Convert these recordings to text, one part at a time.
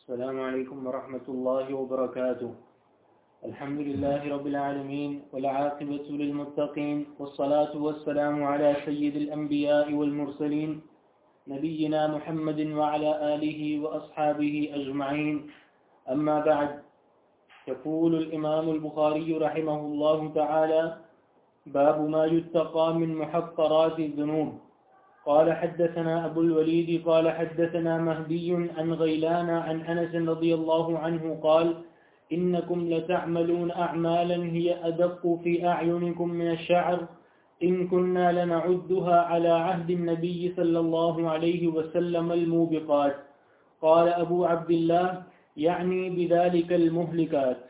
السلام عليكم ورحمة الله وبركاته. الحمد لله رب العالمين والعاقبة للمتقين والصلاة والسلام على سيد الأنبياء والمرسلين نبينا محمد وعلى آله وأصحابه أجمعين. أما بعد، يقول الإمام البخاري رحمه الله تعالى باب ما يتقى من محقرات الذنوب. قال حدثنا أبو الوليد قال حدثنا مهدي عن غيلان عن أنس رضي الله عنه قال إنكم لتعملون أعمالا هي أدق في أعينكم من الشعر إن كنا لنعدها على عهد النبي صلى الله عليه وسلم الموبقات قال أبو عبد الله يعني بذلك المهلكات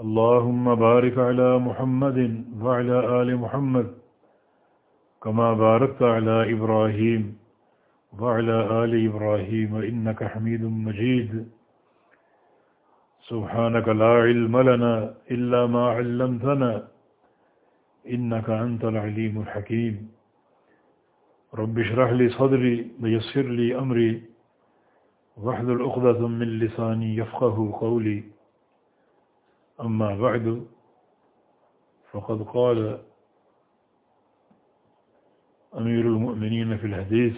اللهم بارك على محمد وعلى آل محمد كما باركت على إبراهيم وعلى آل إبراهيم إنك حميد مجيد. سبحانك لا علم لنا إلا ما علمتنا إنك أنت العليم الحكيم. رب اشرح لي صدري ويسر لي أمري واحلل عقدة من لساني يفقه قولي. أما بعد، فقد قال أمير المؤمنين في الحديث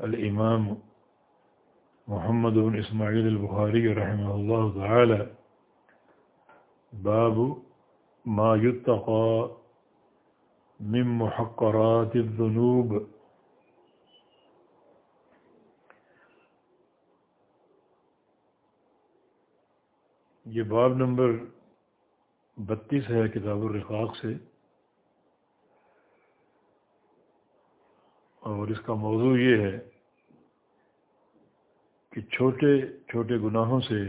الإمام محمد بن إسماعيل البخاري رحمه الله تعالى، باب ما يتقى من محقرات الذنوب. یہ باب نمبر بتیس ہے کتاب الرقاق سے، اور اس کا موضوع یہ ہے کہ چھوٹے چھوٹے گناہوں سے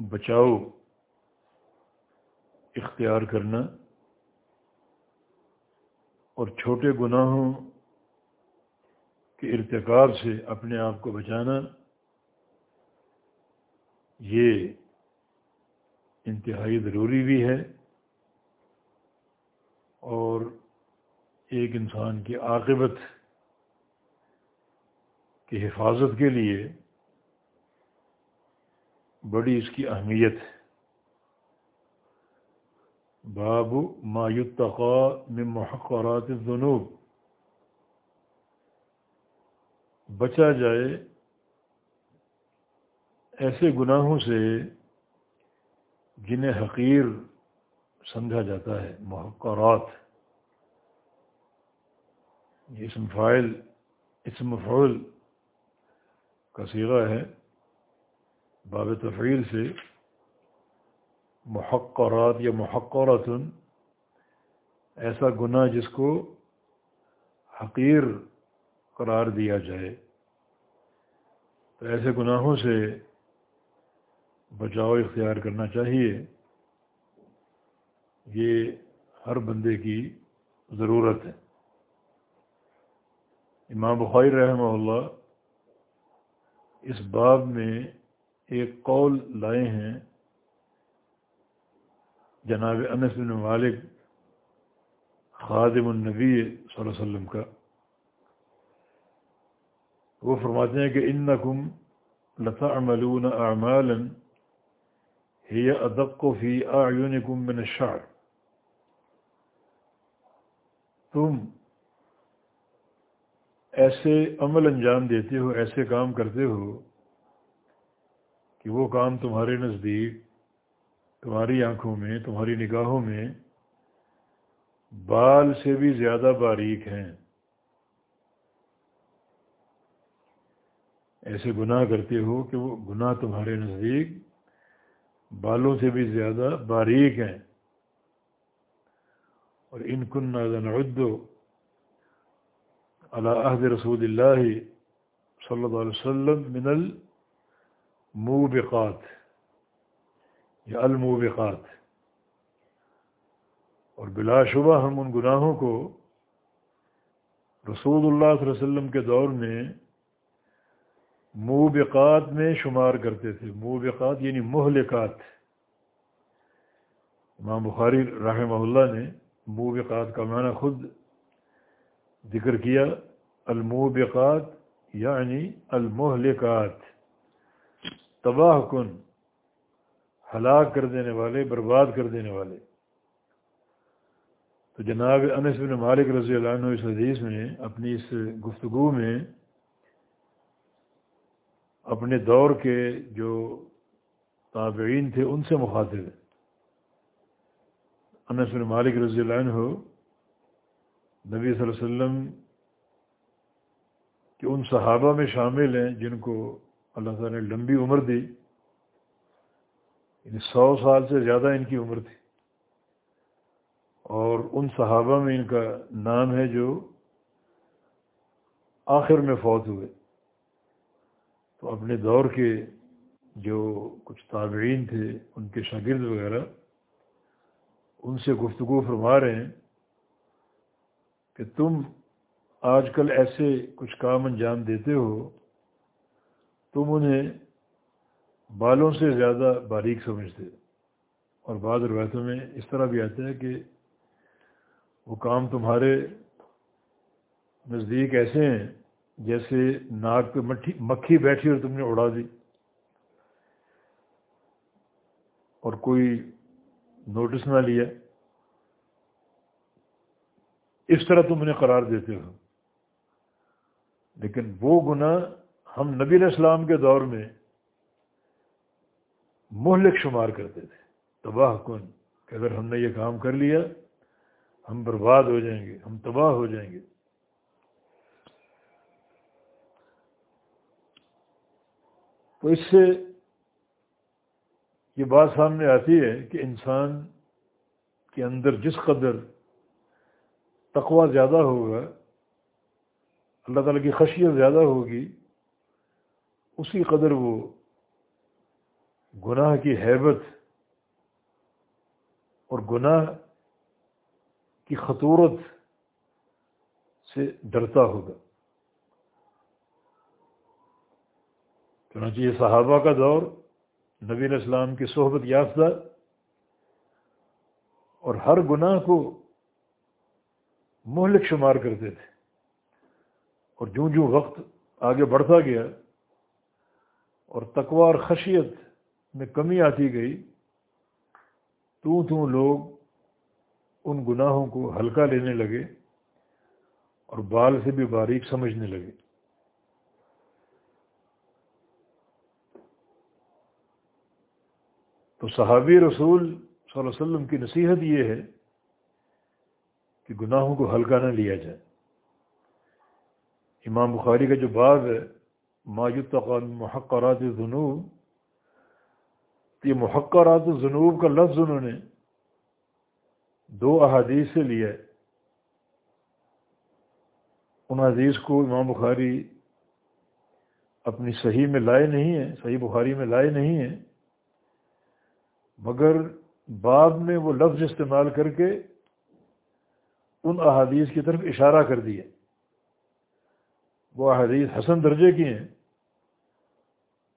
بچاؤ، اختیار کرنا، اور چھوٹے گناہوں کے ارتکاب سے اپنے آپ کو بچانا۔ یہ انتہائی ضروری بھی ہے اور ایک انسان کی عاقبت کی حفاظت کے لیے بڑی اس کی اہمیت باب ما يتقى من محقرات الذنوب۔ بچا جائے ایسے گناہوں سے جنہیں حقیر سمجھا جاتا ہے، محقرات۔ یہ اسم فائل اسم مفعول کا سیغہ ہے۔ باب تفعیل سے محقرات یا محقرات ایسا گناہ جس کو حقیر قرار دیا جائے۔ تو ایسے گناہوں سے بچاؤ اختیار کرنا چاہیے۔ یہ ہر بندے کی ضرورت ہے۔ امام بخاری رحمہ اللہ اس باب میں ایک قول لائے ہیں۔ جناب انس بن مالک خادم النبی صلی اللہ علیہ وسلم کا۔ وہ فرماتے ہیں کہ ان نقم لتا ملون اعمالا ہی ادب فی اعینکم من الشعر. تم ایسے عمل انجام دیتے ہو، ایسے کام کرتے ہو کہ وہ کام تمہارے نزدیک، تمہاری آنکھوں میں، تمہاری نگاہوں میں بال سے بھی زیادہ باریک ہیں۔ ایسے گناہ کرتے ہو کہ وہ گناہ تمہارے نزدیک بالوں سے بھی زیادہ باریک ہیں۔ اور ان کن ندو عہد رسول اللہ صلی اللہ علیہ وسلم من الموبقات، یا الموبقات۔ اور بلا شبہ ہم ان گناہوں کو رسول اللہ صلی اللہ علیہ وسلم کے دور میں موبقات میں شمار کرتے تھے۔ موبقات یعنی مہلکات۔ امام بخاری رحمہ اللہ نے موبقات کا معنی خود ذکر کیا۔ الموبقات یعنی المہلکات۔ تباہ کن، ہلاک کر دینے والے، برباد کر دینے والے۔ تو جناب انس بن مالک رضی اللہ عنہ اس حدیث میں اپنی اس گفتگو میں اپنے دور کے جو تابعین تھے ان سے مخاطب ہیں۔ انس بن مالک رضی اللہ عنہ نبی صلی اللہ علیہ وسلم کہ ان صحابہ میں شامل ہیں جن کو اللہ تعالیٰ نے لمبی عمر دی۔ یعنی سو سال سے زیادہ ان کی عمر تھی۔ اور ان صحابہ میں ان کا نام ہے جو آخر میں فوت ہوئے۔ تو اپنے دور کے جو کچھ تابعین تھے، ان کے شاگرد وغیرہ، ان سے گفتگو فرما رہے ہیں کہ تم آج کل ایسے کچھ کام انجام دیتے ہو، تم انہیں بالوں سے زیادہ باریک سمجھتے۔ اور بعض روایتوں میں اس طرح بھی آتا ہے کہ وہ کام تمہارے نزدیک ایسے ہیں جیسے ناک پہ مٹھی مکھی بیٹھی اور تم نے اڑا دی۔ اور کوئی نوٹس نہ لیا۔ اس طرح تم انہیں قرار دیتے ہو۔ لیکن وہ گناہ ہم نبی علیہ السلام کے دور میں مہلک شمار کرتے تھے۔ تباہ کن، کہ اگر ہم نے یہ کام کر لیا، ہم برباد ہو جائیں گے، ہم تباہ ہو جائیں گے۔ تو اس سے یہ بات سامنے آتی ہے کہ انسان کے اندر جس قدر تقوی زیادہ ہوگا، اللہ تعالیٰ کی خشیت زیادہ ہوگی، اسی قدر وہ گناہ کی حیبت اور گناہ کی خطورت سے ڈرتا ہوگا۔ چنانچہ یہ صحابہ کا دور، نبی علیہ السلام کی صحبت یافتہ، اور ہر گناہ کو مہلک شمار کرتے تھے۔ اور جوں جوں وقت آگے بڑھتا گیا، اور تقوا اور خشیت میں کمی آتی گئی تو تو لوگ ان گناہوں کو ہلکا لینے لگے، اور بال سے بھی باریک سمجھنے لگے۔ تو صحابی رسول صلی اللہ علیہ وسلم کی نصیحت یہ ہے کہ گناہوں کو ہلکا نہ لیا جائے۔ امام بخاری کا جو باب ہے ماجد محقرات جنوب تو یہ محقرات جنوب کا لفظ انہوں نے دو احادیث سے لیا ہے۔ ان حدیث کو امام بخاری اپنی صحیح میں لائے نہیں ہیں، صحیح بخاری میں لائے نہیں ہیں۔ مگر بعد میں وہ لفظ استعمال کر کے ان احادیث کی طرف اشارہ کر دیا۔ وہ احادیث حسن درجے کی ہیں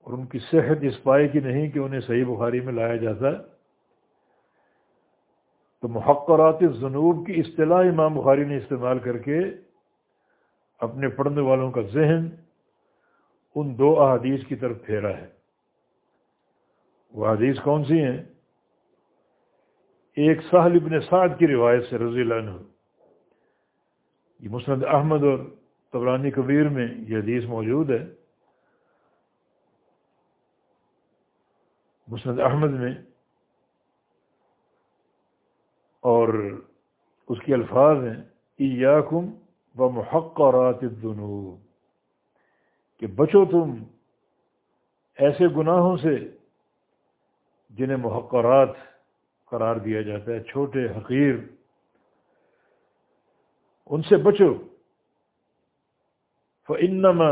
اور ان کی صحت اس پائے کی نہیں کہ انہیں صحیح بخاری میں لایا جاتا۔ ہے تو محقرات جنوب کی اصطلاح امام بخاری نے استعمال کر کے اپنے پڑھنے والوں کا ذہن ان دو احادیث کی طرف پھیرا ہے۔ وہ حدیث کون سی ہیں؟ ایک سہل ابن سعد کی روایت سے رضی اللہ عنہ۔ یہ مسند احمد اور طبرانی کبیر میں یہ حدیث موجود ہے۔ مسند احمد میں۔ اور اس کے الفاظ ہیں۔ ایاکم و محقرات الذنوب۔ کہ بچو تم ایسے گناہوں سے جنہیں محقرات قرار دیا جاتا ہے، چھوٹے حقیر، ان سے بچو۔ فنما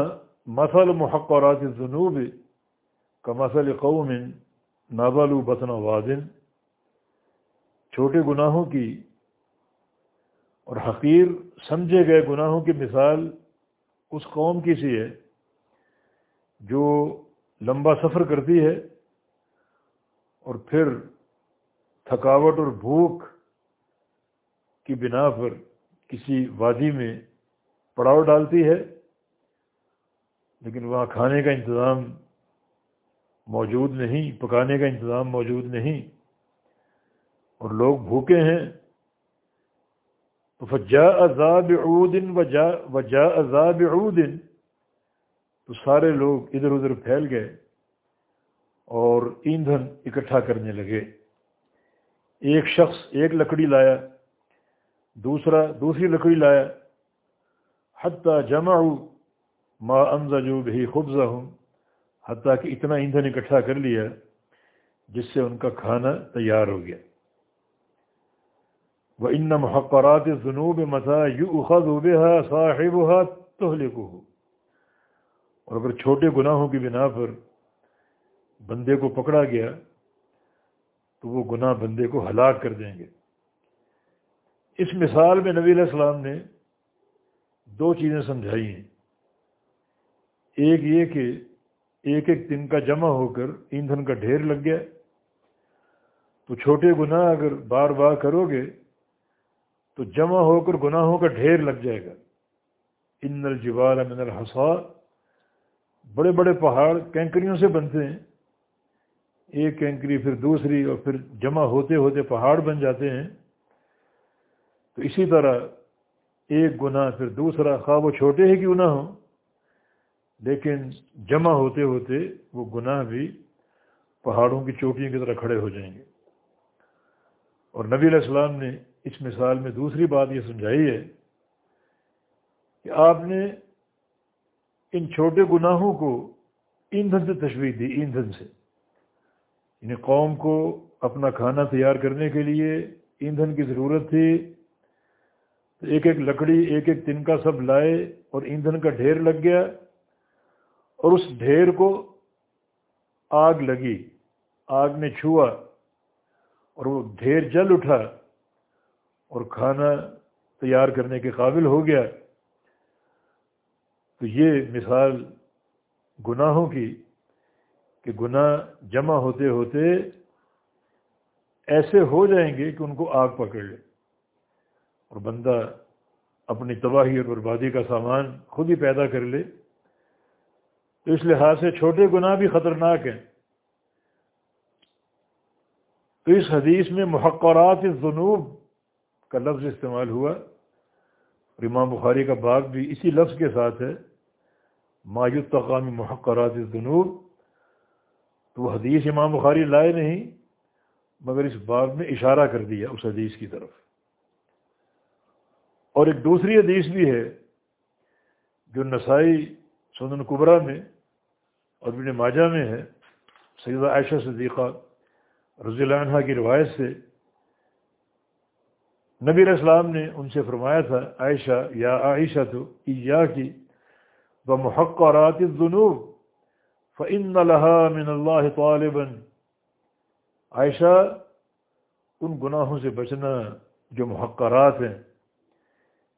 مسل محقرات جنوب کا مسل قوم ناول بطن وادن چھوٹے گناہوں کی اور حقیر سمجھے گئے گناہوں کی مثال اس قوم کی سی ہے جو لمبا سفر کرتی ہے۔ اور پھر تھکاوٹ اور بھوک کی بنا پر کسی وادی میں پڑاؤ ڈالتی ہے، لیکن وہاں کھانے کا انتظام موجود نہیں، پکانے کا انتظام موجود نہیں، اور لوگ بھوکے ہیں۔ تو فجا عذاب عودن و جا و جا عذاب عودن تو سارے لوگ ادھر ادھر پھیل گئے۔ اور ایندھن اکٹھا کرنے لگے۔ ایک شخص ایک لکڑی لایا، دوسرا دوسری لکڑی لایا۔ حتیٰ جمع ما انزا جو بھی خبزہ ہوں حتیٰ کہ اتنا ایندھن اکٹھا کر لیا جس سے ان کا کھانا تیار ہو گیا۔ وہ ان محقرات جنوب مسا یو اخذ ہوا صاحب ہوا تو اور اگر چھوٹے گناہوں کی بنا پر بندے کو پکڑا گیا تو وہ گناہ بندے کو ہلاک کر دیں گے۔ اس مثال میں نبی علیہ السلام نے دو چیزیں سمجھائی ہیں۔ ایک یہ کہ ایک ایک دن کا جمع ہو کر ایندھن کا ڈھیر لگ گیا۔ تو چھوٹے گناہ اگر بار بار کرو گے تو جمع ہو کر گناہوں کا ڈھیر لگ جائے گا۔ ان الجوال من الحصا بڑے بڑے پہاڑ کینکریوں سے بنتے ہیں۔ ایک کینکری پھر دوسری اور پھر جمع ہوتے ہوتے پہاڑ بن جاتے ہیں۔ تو اسی طرح ایک گناہ، پھر دوسرا، خواہ وہ چھوٹے ہی کیوں نہ ہوں، لیکن جمع ہوتے ہوتے وہ گناہ بھی پہاڑوں کی چوٹیوں کی طرح کھڑے ہو جائیں گے۔ اور نبی علیہ السلام نے اس مثال میں دوسری بات یہ سمجھائی ہے کہ آپ نے ان چھوٹے گناہوں کو ایندھن سے تشویح دی، ایندھن سے۔ یعنی قوم کو اپنا کھانا تیار کرنے کے لیے ایندھن کی ضرورت تھی، تو ایک ایک لکڑی، ایک ایک تنکا سب لائے اور ایندھن کا ڈھیر لگ گیا اور اس ڈھیر کو آگ لگی، آگ نے چھوا اور وہ ڈھیر جل اٹھا اور کھانا تیار کرنے کے قابل ہو گیا۔ تو یہ مثال گناہوں کی کہ گناہ جمع ہوتے ہوتے ایسے ہو جائیں گے کہ ان کو آگ پکڑ لے۔ اور بندہ اپنی تباہی اور بربادی کا سامان خود ہی پیدا کر لے۔ تو اس لحاظ سے چھوٹے گناہ بھی خطرناک ہیں۔ تو اس حدیث میں محقرات الذنوب کا لفظ استعمال ہوا۔ اور امام بخاری کا باغ بھی اسی لفظ کے ساتھ ہے۔ مایوت تقامی محقرات الذنوب تو وہ حدیث امام بخاری لائے نہیں، مگر اس باب میں اشارہ کر دیا اس حدیث کی طرف۔ اور ایک دوسری حدیث بھی ہے جو نسائی سنن قبرا میں اور ابن ماجہ میں ہے، سیدہ عائشہ صدیقہ رضی اللہ عنہ کی روایت سے۔ نبی علیہ السلام نے ان سے فرمایا تھا، عائشہ یا عائشہ تو یا کی و محقرات الذنوب۔ فن اللہ من اللہ طالبا۔ عائشہ، ان گناہوں سے بچنا جو محقرات ہیں،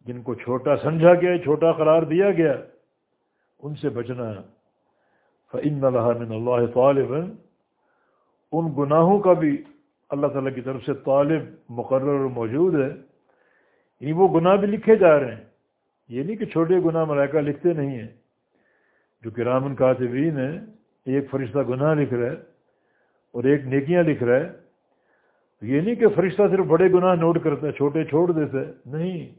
جن کو چھوٹا سمجھا گیا، چھوٹا قرار دیا گیا، ان سے بچنا۔ فعن اللہ من اللہ طالب ان گناہوں کا بھی اللہ تعالیٰ کی طرف سے طالب، مقرر موجود ہے۔ یعنی وہ گناہ بھی لکھے جا رہے ہیں۔ یہ نہیں کہ چھوٹے گناہ ملائکہ لکھتے نہیں ہیں۔ جو کہ رامن کاتبین ہیں، ایک فرشتہ گناہ لکھ رہا ہے اور ایک نیکیاں لکھ رہا ہے۔ یہ نہیں کہ فرشتہ صرف بڑے گناہ نوٹ کرتا ہے، چھوٹے چھوڑ دیتا ہے، نہیں۔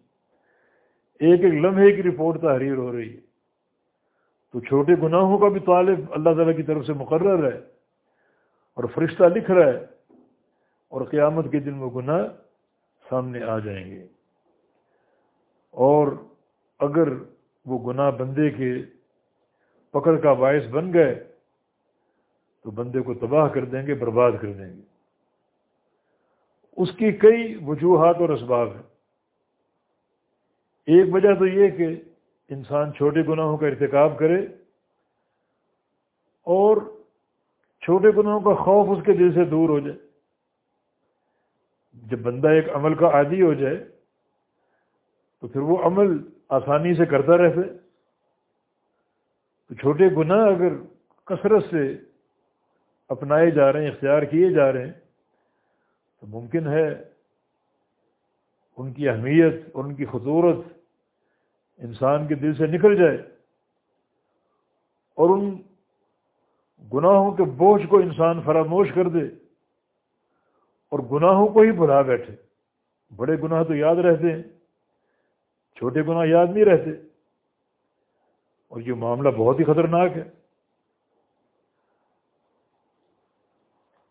ایک ایک لمحے کی رپورٹ تحریر ہو رہی ہے۔ تو چھوٹے گناہوں کا بھی طالب اللہ تعالیٰ کی طرف سے مقرر ہے اور فرشتہ لکھ رہا ہے اور قیامت کے دن وہ گناہ سامنے آ جائیں گے۔ اور اگر وہ گناہ بندے کے پکڑ کا باعث بن گئے، تو بندے کو تباہ کر دیں گے، برباد کر دیں گے۔ اس کی کئی وجوہات اور اسباب ہیں۔ ایک وجہ تو یہ کہ انسان چھوٹے گناہوں کا ارتکاب کرے اور چھوٹے گناہوں کا خوف اس کے دل سے دور ہو جائے۔ جب بندہ ایک عمل کا عادی ہو جائے، تو پھر وہ عمل آسانی سے کرتا رہتے تو چھوٹے گناہ اگر کثرت سے اپنائے جا رہے ہیں، اختیار کیے جا رہے ہیں، تو ممکن ہے ان کی اہمیت اور ان کی خطورت انسان کے دل سے نکل جائے اور ان گناہوں کے بوجھ کو انسان فراموش کر دے اور گناہوں کو ہی بھلا بیٹھے۔ بڑے گناہ تو یاد رہتے ہیں، چھوٹے گناہ یاد نہیں رہتے۔ اور یہ معاملہ بہت ہی خطرناک ہے۔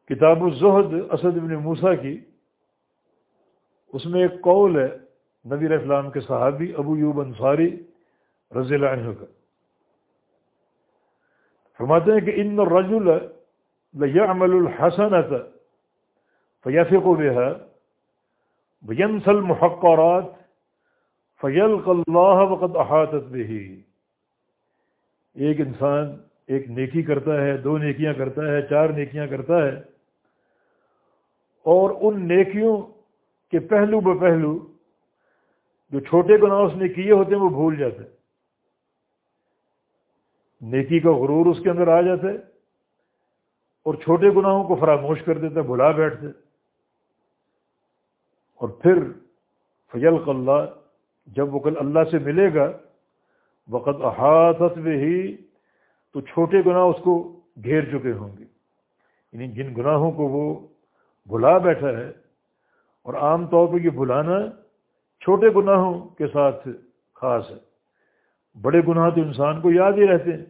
کتاب الزہد اسد ابن موسا کی، اس میں ایک قول ہے، نبی اسلام کے صحابی ابو یوب انصاری رضی اللہ عنہ کا۔ فرماتے ہیں کہ ان رجول یعمل الحسنت فیفق بها وینسل المحقرات فیلق اللہ وقت احاطت بھی ایک انسان ایک نیکی کرتا ہے، دو نیکیاں کرتا ہے، چار نیکیاں کرتا ہے۔ اور ان نیکیوں کے پہلو بہ پہلو جو چھوٹے گناہ اس نے کیے ہوتے ہیں، وہ بھول جاتے نیکی کا غرور اس کے اندر آ جاتا ہے اور چھوٹے گناہوں کو فراموش کر دیتا ہے، بھلا بیٹھتے اور پھر فیل اللہ، جب وہ کل اللہ سے ملے گا وقت احاطت میں ہی تو چھوٹے گناہ اس کو گھیر چکے ہوں گے۔ یعنی جن گناہوں کو وہ بھلا بیٹھا ہے، اور عام طور پہ یہ بھلانا چھوٹے گناہوں کے ساتھ خاص ہے۔ بڑے گناہ تو انسان کو یاد ہی رہتے ہیں،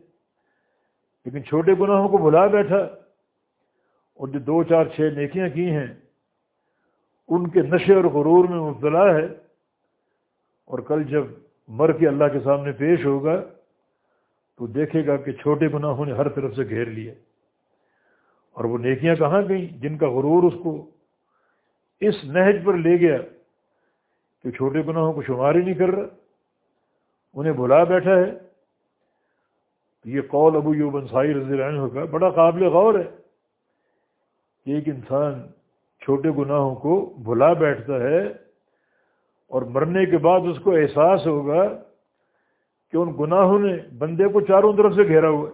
لیکن چھوٹے گناہوں کو بھلا بیٹھا اور جو دو، چار، چھ نیکیاں کی ہیں، ان کے نشے اور غرور میں مبتلا ہے۔ اور کل جب مر کے اللہ کے سامنے پیش ہوگا تو دیکھے گا کہ چھوٹے گناہوں نے ہر طرف سے گھیر لیا۔ اور وہ نیکیاں کہاں گئیں؟ جن کا غرور اس کو اس نہج پر لے گیا کہ چھوٹے گناہوں کو شمار ہی نہیں کر رہا، انہیں بلا بیٹھا ہے۔ یہ قول ابو یو بنسائی رضی اللہ عنہ کا بڑا قابل غور ہے کہ ایک انسان چھوٹے گناہوں کو بھلا بیٹھتا ہے اور مرنے کے بعد اس کو احساس ہوگا کہ ان گناہوں نے بندے کو چاروں طرف سے گھیرا ہوا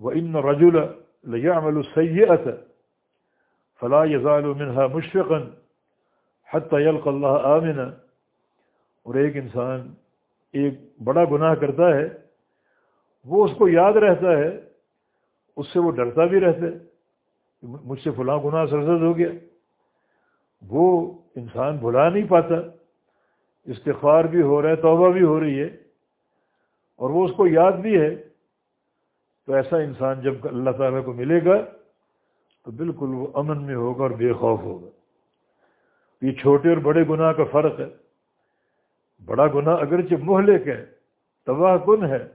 وہ ان رجول عمل السیت فلاح یزال منہا مشفقن حت یلق اللہ عامن اور ایک انسان ایک بڑا گناہ کرتا ہے، وہ اس کو یاد رہتا ہے، اس سے وہ ڈرتا بھی رہتا ہے مجھ سے فلاں گناہ سرزد ہو گیا۔ وہ انسان بھلا نہیں پاتا۔ استغفار بھی ہو رہا ہے، توبہ بھی ہو رہی ہے۔ اور وہ اس کو یاد بھی ہے۔ تو ایسا انسان جب اللہ تعالیٰ کو ملے گا، تو بالکل وہ امن میں ہوگا اور بے خوف ہوگا۔ یہ چھوٹے اور بڑے گناہ کا فرق ہے۔ بڑا گناہ اگرچہ مہلک ہے، تباہ کن ہے،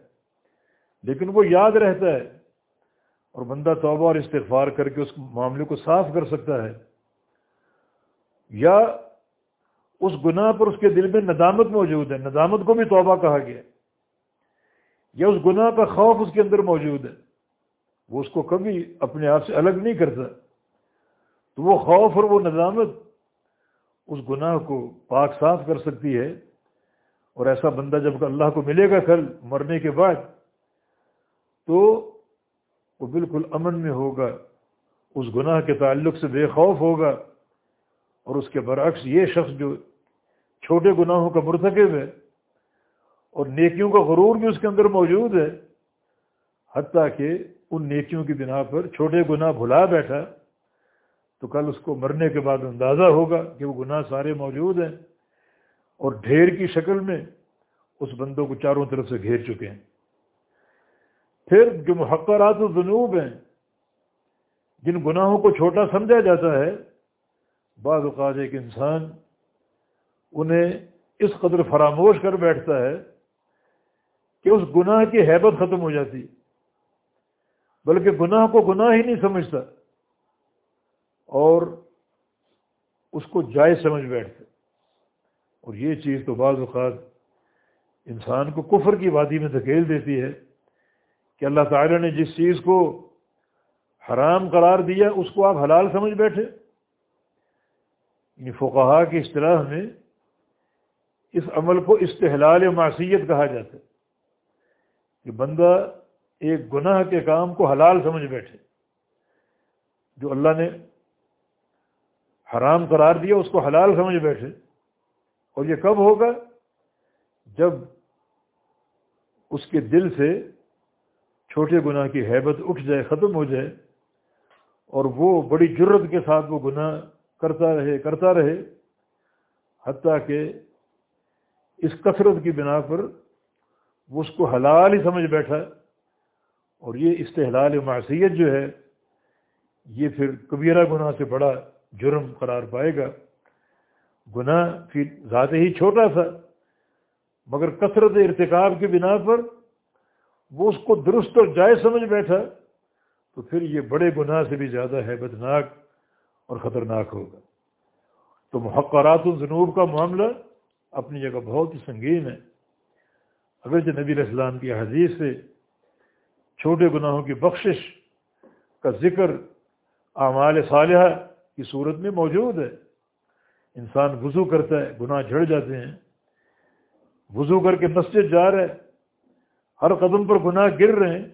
لیکن وہ یاد رہتا ہے۔ اور بندہ توبہ اور استغفار کر کے اس معاملے کو صاف کر سکتا ہے۔ یا اس گناہ پر اس کے دل میں ندامت موجود ہے، ندامت کو بھی توبہ کہا گیا یا اس گناہ کا خوف اس کے اندر موجود ہے، وہ اس کو کبھی اپنے آپ سے الگ نہیں کرتا۔ تو وہ خوف اور وہ ندامت اس گناہ کو پاک صاف کر سکتی ہے۔ اور ایسا بندہ جب اللہ کو ملے گا کل مرنے کے بعد، تو وہ بالکل امن میں ہوگا، اس گناہ کے تعلق سے بے خوف ہوگا۔ اور اس کے برعکس یہ شخص جو چھوٹے گناہوں کا مرتکب ہے اور نیکیوں کا غرور بھی اس کے اندر موجود ہے، حتیٰ کہ ان نیکیوں کی بنا پر چھوٹے گناہ بھلا بیٹھا، تو کل اس کو مرنے کے بعد اندازہ ہوگا کہ وہ گناہ سارے موجود ہیں اور ڈھیر کی شکل میں اس بندوں کو چاروں طرف سے گھیر چکے ہیں۔ پھر جو محقرات و جنوب ہیں، جن گناہوں کو چھوٹا سمجھا جاتا ہے بعض اوقات ایک انسان انہیں اس قدر فراموش کر بیٹھتا ہے کہ اس گناہ کی حیبت ختم ہو جاتی بلکہ گناہ کو گناہ ہی نہیں سمجھتا اور اس کو جائز سمجھ بیٹھتا اور یہ چیز تو بعض اوقات انسان کو کفر کی وادی میں دھکیل دیتی ہے کہ اللہ تعالی نے جس چیز کو حرام قرار دیا، اس کو آپ حلال سمجھ بیٹھے۔ یعنی فقہا کی اصطلاح میں اس عمل کو استحلال معصیت کہا جاتا ہے کہ بندہ ایک گناہ کے کام کو حلال سمجھ بیٹھے، جو اللہ نے حرام قرار دیا اس کو حلال سمجھ بیٹھے۔ اور یہ کب ہوگا؟ جب اس کے دل سے چھوٹے گناہ کی حیبت اٹھ جائے، ختم ہو جائے اور وہ بڑی جرت کے ساتھ وہ گناہ کرتا رہے کرتا رہے، حتیٰ کہ اس کثرت کی بنا پر وہ اس کو حلال ہی سمجھ بیٹھا اور یہ استحلال معصیت جو ہے، یہ پھر کبیرہ گناہ سے بڑا جرم قرار پائے گا۔ گناہ پھر ذات ہی چھوٹا تھا مگر کثرت ارتکاب کی بنا پر وہ اس کو درست اور جائز سمجھ بیٹھا تو پھر یہ بڑے گناہ سے بھی زیادہ حیبتناک اور خطرناک ہوگا۔ تو محقرات الجنوب کا معاملہ اپنی جگہ بہت ہی سنگین ہے۔ اگرچہ نبی اسلام کی حدیث سے چھوٹے گناہوں کی بخشش کا ذکر اعمال صالحہ کی صورت میں موجود ہے۔ انسان وضو کرتا ہے، گناہ جھڑ جاتے ہیں۔ وضو کر کے مسجد جا رہا ہے، ہر قدم پر گناہ گر رہے ہیں۔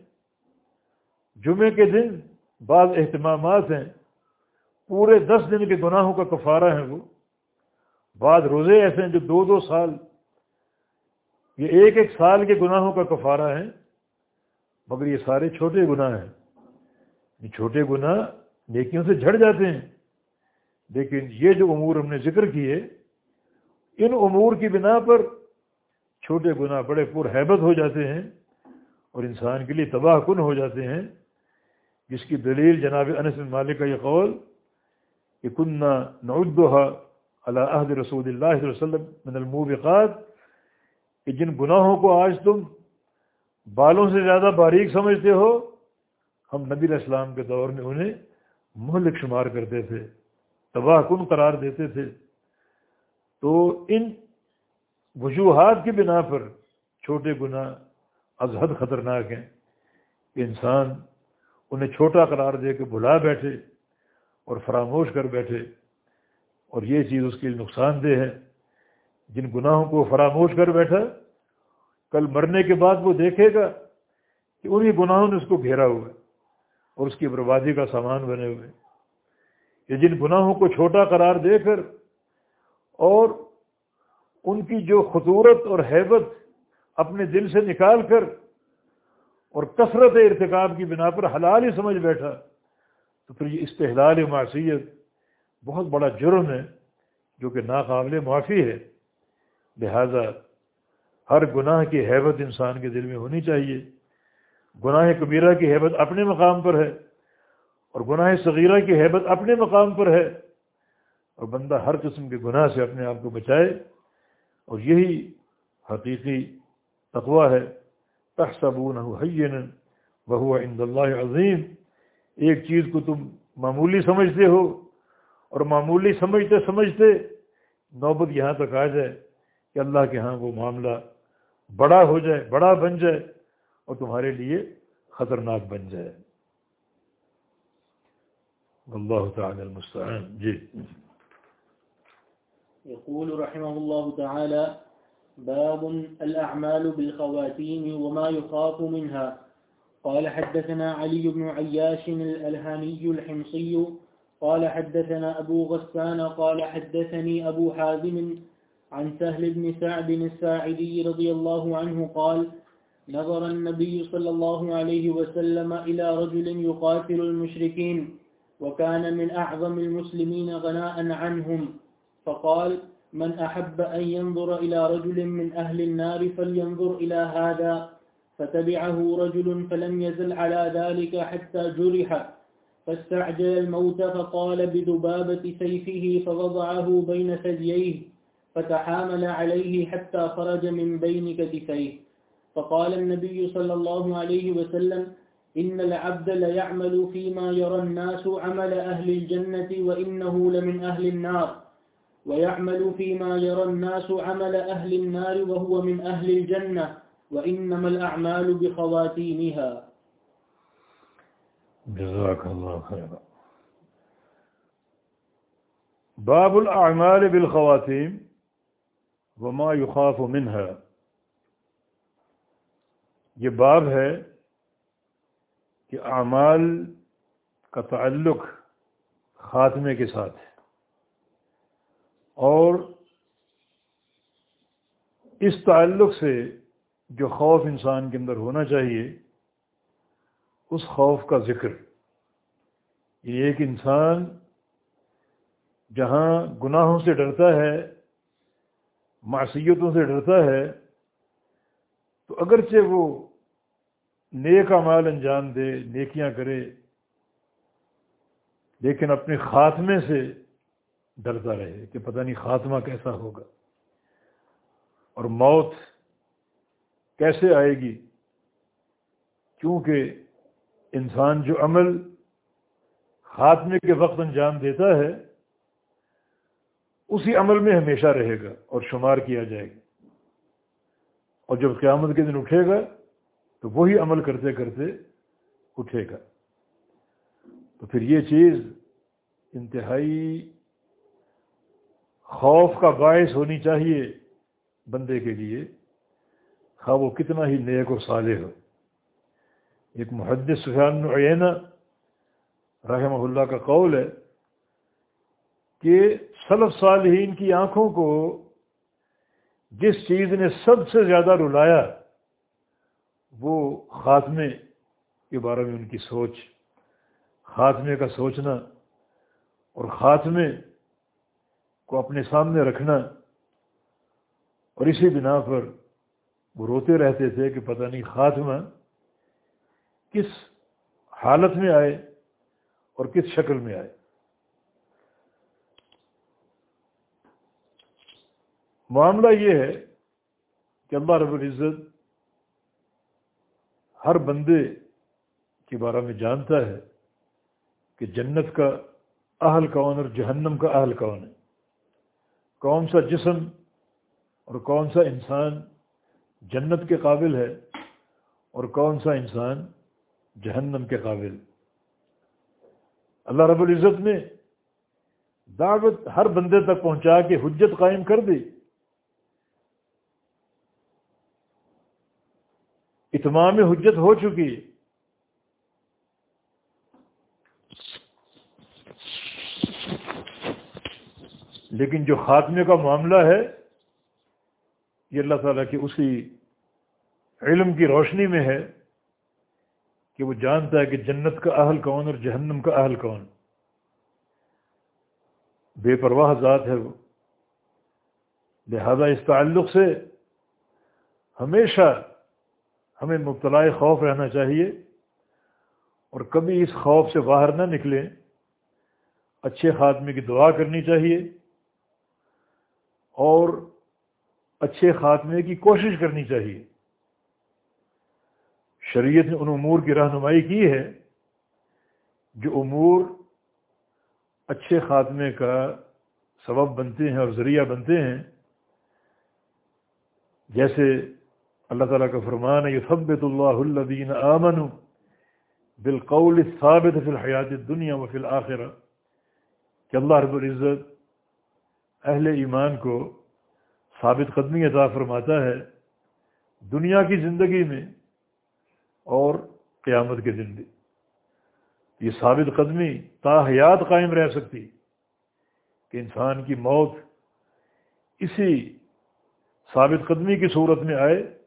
جمعے کے دن بعض اہتمامات ہیں۔ پورے دس دن کے گناہوں کا کفارہ ہے وہ۔ بعض روزے ایسے ہیں جو دو دو سال، یہ ایک ایک سال کے گناہوں کا کفارہ ہے، مگر یہ سارے چھوٹے گناہ ہیں۔ یہ چھوٹے گناہ نیکیوں سے جھڑ جاتے ہیں، لیکن یہ جو امور ہم نے ذکر کیے، ان امور کی بنا پر چھوٹے گناہ بڑے پر حیبت ہو جاتے ہیں اور انسان کے لیے تباہ کن ہو جاتے ہیں۔ جس کی دلیل جناب انس مالک کا یہ قول کہ کنہ نعدہ اللہ عہد رسول اللہ علیہ وسلم من الموبقات، کہ جن گناہوں کو آج تم بالوں سے زیادہ باریک سمجھتے ہو، ہم نبی السلام کے دور میں انہیں مہلک شمار کرتے تھے، تباہ کن قرار دیتے تھے۔ تو ان وجوہات کی بنا پر چھوٹے گناہ از حد خطرناک ہیں۔ کہ انسان انہیں چھوٹا قرار دے کے بھلا بیٹھے۔ اور فراموش کر بیٹھے اور یہ چیز اس کے لیے نقصان دہ ہے۔ جن گناہوں کو فراموش کر بیٹھا، کل مرنے کے بعد وہ دیکھے گا کہ انہیں گناہوں نے اس کو گھیرا ہوا ہے اور اس کی بربادی کا سامان بنے ہوئے کہ جن گناہوں کو چھوٹا قرار دے کر اور ان کی جو خطورت اور حیبت اپنے دل سے نکال کر اور کثرت ارتکاب کی بنا پر حلال ہی سمجھ بیٹھا تو پھر یہ استحلال معصیت بہت بڑا جرم ہے جو کہ ناقابل معافی ہے۔ لہذا ہر گناہ کی حیبت انسان کے دل میں ہونی چاہیے۔ گناہ کبیرہ کی حیبت اپنے مقام پر ہے اور گناہ صغیرہ کی حیبت اپنے مقام پر ہے۔ اور بندہ ہر قسم کے گناہ سے اپنے آپ کو بچائے۔ اور یہی حقیقی تقوی ہے۔ تحسبون حین بہو عند اللہ عظیم۔ ایک چیز کو تم معمولی سمجھتے ہو اور معمولی سمجھتے سمجھتے نوبت یہاں تک آ جائے کہ اللہ کے ہاں وہ معاملہ بڑا ہو جائے، بڑا بن جائے اور تمہارے لیے خطرناک بن جائے۔ اللہ تعالی المستعان۔ جی۔ يقول رحمه الله تعالى باب الأعمال بالخواتيم وما يخاف منها۔ قال حدثنا علي بن عياش الألهاني الحمصي، قال حدثنا أبو غسان، قال حدثني أبو حازم عن سهل بن سعد الساعدي رضي الله عنه قال نظر النبي صلى الله عليه وسلم إلى رجل يقاتل المشركين، وكان من أعظم المسلمين غناء عنهم، فقال من أحب أن ينظر إلى رجل من أهل النار فلينظر إلى هذا. فتبعه رجل فلم يزل على ذلك حتى جرح فاستعجل الموت فقال بذبابة سيفه فوضعه بين ثدييه فتحامل عليه حتى خرج من بين كتفيه فقال النبي صلى الله عليه وسلم إن العبد ليعمل فيما يرى الناس عمل أهل الجنة وإنه لمن أهل النار ويعمل فيما يرى الناس عمل أهل النار وهو من أهل الجنة وإنما الأعمال بخواتيمها. جزاك الله خيرا باب الأعمال بالخواتيم وما يخاف منها یہ باب ہے کہ اعمال کا تعلق خاتمے کے ساتھ ہے اور اس تعلق سے جو خوف انسان کے اندر ہونا چاہیے، اس خوف کا ذکر۔ یہ ایک انسان جہاں گناہوں سے ڈرتا ہے، معصیتوں سے ڈرتا ہے، تو اگرچہ وہ نیک مال انجام دے، نیکیاں کرے، لیکن اپنے خاتمے سے ڈرتا رہے کہ پتہ نہیں خاتمہ کیسا ہوگا۔ اور موت کیسے آئے گی؟ کیونکہ انسان جو عمل خاتمے کے وقت انجام دیتا ہے، اسی عمل میں ہمیشہ رہے گا اور شمار کیا جائے گا۔ اور جب قیامت کے دن اٹھے گا، تو وہی عمل کرتے کرتے اٹھے گا۔ تو پھر یہ چیز انتہائی خوف کا باعث ہونی چاہیے بندے کے لیے۔ خواہ وہ کتنا ہی نیک اور صالح ہو۔ ایک محدث سفیان عینہ رحمہ اللہ کا قول ہے کہ سلف صالحین کی آنکھوں کو جس چیز نے سب سے زیادہ رلایا، وہ خاتمے کے بارے میں ان کی سوچ، خاتمے کا سوچنا اور خاتمے کو اپنے سامنے رکھنا اور اسی بنا پر وہ روتے رہتے تھے کہ پتہ نہیں خاتمہ کس حالت میں آئے اور کس شکل میں آئے۔ معاملہ یہ ہے کہ اللہ رب العزت ہر بندے کے بارے میں جانتا ہے کہ جنت کا اہل کون اور جہنم کا اہل کون ہے۔ کون سا جسم اور کون سا انسان جنت کے قابل ہے اور کون سا انسان جہنم کے قابل؟ اللہ رب العزت نے دعوت ہر بندے تک پہنچا کے حجت قائم کر دی۔ اتمام حجت ہو چکی۔ لیکن جو خاتمے کا معاملہ ہے یہ اللہ تعالیٰ کی اسی علم کی روشنی میں ہے کہ وہ جانتا ہے کہ جنت کا اہل کون اور جہنم کا اہل کون۔ بے پرواہ ذات ہے وہ۔ لہذا اس تعلق سے ہمیشہ ہمیں مبتلا خوف رہنا چاہیے اور کبھی اس خوف سے باہر نہ نکلیں۔ اچھے خاتمے کی دعا کرنی چاہیے اور اچھے خاتمے کی کوشش کرنی چاہیے۔ شریعت نے ان امور کی رہنمائی کی ہے جو امور اچھے خاتمے کا سبب بنتے ہیں اور ذریعہ بنتے ہیں۔ جیسے اللہ تعالیٰ کا فرمان ہے یہ اللہ الدین آمن بالقول ثابت فی الحیات دنیا و فی الآخرہ، کہ اللہ رب العزت اہل ایمان کو ثابت قدمی عطا فرماتا ہے دنیا کی زندگی میں اور قیامت کے دن بھی۔ یہ ثابت قدمی تا حیات قائم رہ سکتی کہ انسان کی موت اسی ثابت قدمی کی صورت میں آئے،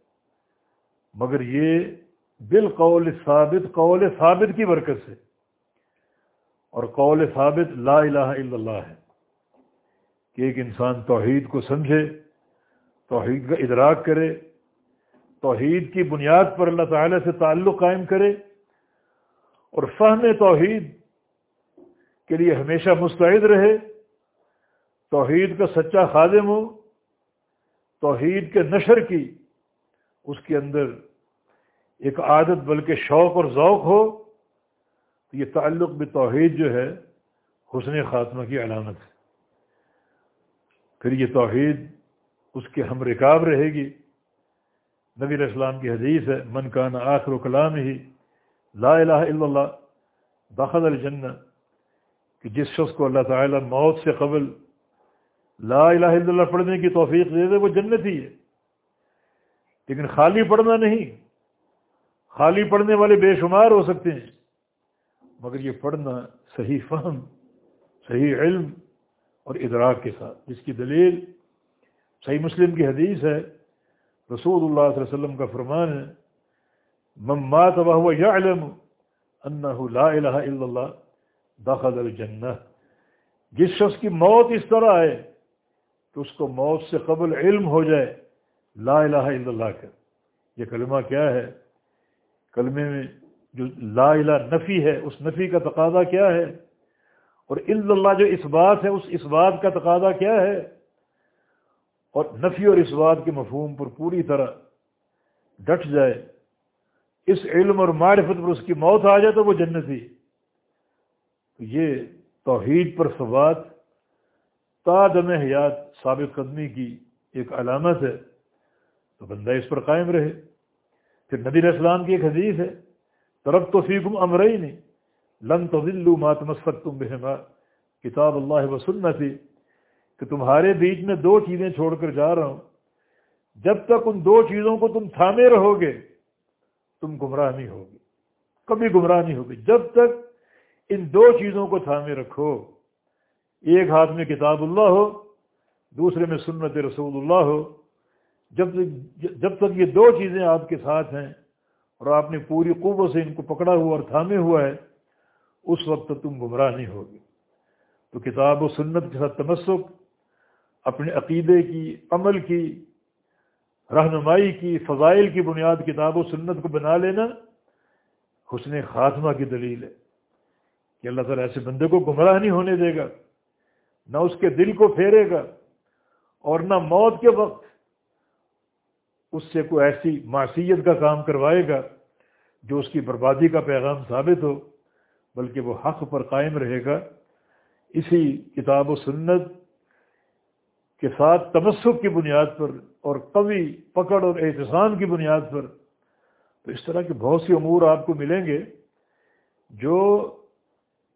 مگر یہ بالقول ثابت، قول ثابت کی برکت سے۔ اور قول ثابت لا الہ الا اللہ ہے کہ ایک انسان توحید کو سمجھے توحید کا ادراک کرے، توحید کی بنیاد پر اللہ تعالی سے تعلق قائم کرے، اور فہم توحید کے لیے ہمیشہ مستعد رہے، توحید کا سچا خادم ہو، توحید کے نشر کی اس کے اندر ایک عادت بلکہ شوق اور ذوق ہو، تو یہ تعلق بھی توحید جو ہے، حسن خاتمہ کی علامت ہے۔ پھر یہ توحید اس کے ہم رکاب رہے گی۔ نبی علیہ السلام کی حدیث ہے، من کان آخر و کلام ہی لا الہ الا اللہ، دخل الجنہ. کہ جس شخص کو اللہ تعالی موت سے قبل لا الہ الا اللہ پڑھنے کی توفیق دے دے، وہ جنت ہی ہے۔ لیکن خالی پڑھنا نہیں، خالی پڑھنے والے بے شمار ہو سکتے ہیں۔ مگر یہ پڑھنا صحیح فہم، صحیح علم اور ادراک کے ساتھ، جس کی دلیل صحیح مسلم کی حدیث ہے، رسول اللہ صلی اللہ علیہ وسلم کا فرمان ہے ممات وهو يعلم انه لا الہ الا اللہ، دخل الجنہ. جس شخص کی موت اس طرح آئے کہ اس کو موت سے قبل علم ہو جائے لا الہ الا اللہ کا۔ یہ کلمہ کیا ہے؟ کلمے میں جو لا الہ نفی ہے، اس نفی کا تقاضا کیا ہے؟ اور الا اللہ جو اس بات ہے، اس اس بات کا تقاضا کیا ہے؟ اور نفی اور اس بات کے مفہوم پر پوری طرح ڈٹ جائے، اس علم اور معرفت پر اس کی موت آ جائے تو وہ جنتی۔ یہ توحید پر سوات تادم حیات ثابت قدمی کی ایک علامت ہے۔ تو بندہ اس پر قائم رہے۔ پھر نبی اسلام کی ایک حدیث ہے ترب تو فیکم امرئی نہیں لن تو ماتمسفت تم بہما کتاب اللہ وسلم تھی کہ تمہارے بیچ میں دو چیزیں چھوڑ کر جا رہا ہوں۔ جب تک ان دو چیزوں کو تم تھامے رہو گے، تم گمراہ نہیں ہوگی کبھی گمراہ نہیں ہوگی جب تک ان دو چیزوں کو تھامے رکھو، ایک ہاتھ میں کتاب اللہ ہو، دوسرے میں سنت رسول اللہ ہو، جب جب تک یہ دو چیزیں آپ کے ساتھ ہیں اور آپ نے پوری قوت سے ان کو پکڑا ہوا اور تھامے ہوا ہے، اس وقت تک تم گمراہ نہیں ہوگی تو کتاب و سنت کے ساتھ تمسک اپنے عقیدے کی، عمل کی، رہنمائی کی، فضائل کی بنیاد کتاب و سنت کو بنا لینا حسن خاتمہ کی دلیل ہے کہ اللہ تعالیٰ ایسے بندے کو گمراہ نہیں ہونے دے گا، نہ اس کے دل کو پھیرے گا اور نہ موت کے وقت اس سے کوئی ایسی معصیت کا کام کروائے گا جو اس کی بربادی کا پیغام ثابت ہو، بلکہ وہ حق پر قائم رہے گا۔ اسی کتاب و سنت کے ساتھ تمسک کی بنیاد پر اور قوی پکڑ اور احتسام کی بنیاد پر تو اس طرح کے بہت سی امور آپ کو ملیں گے جو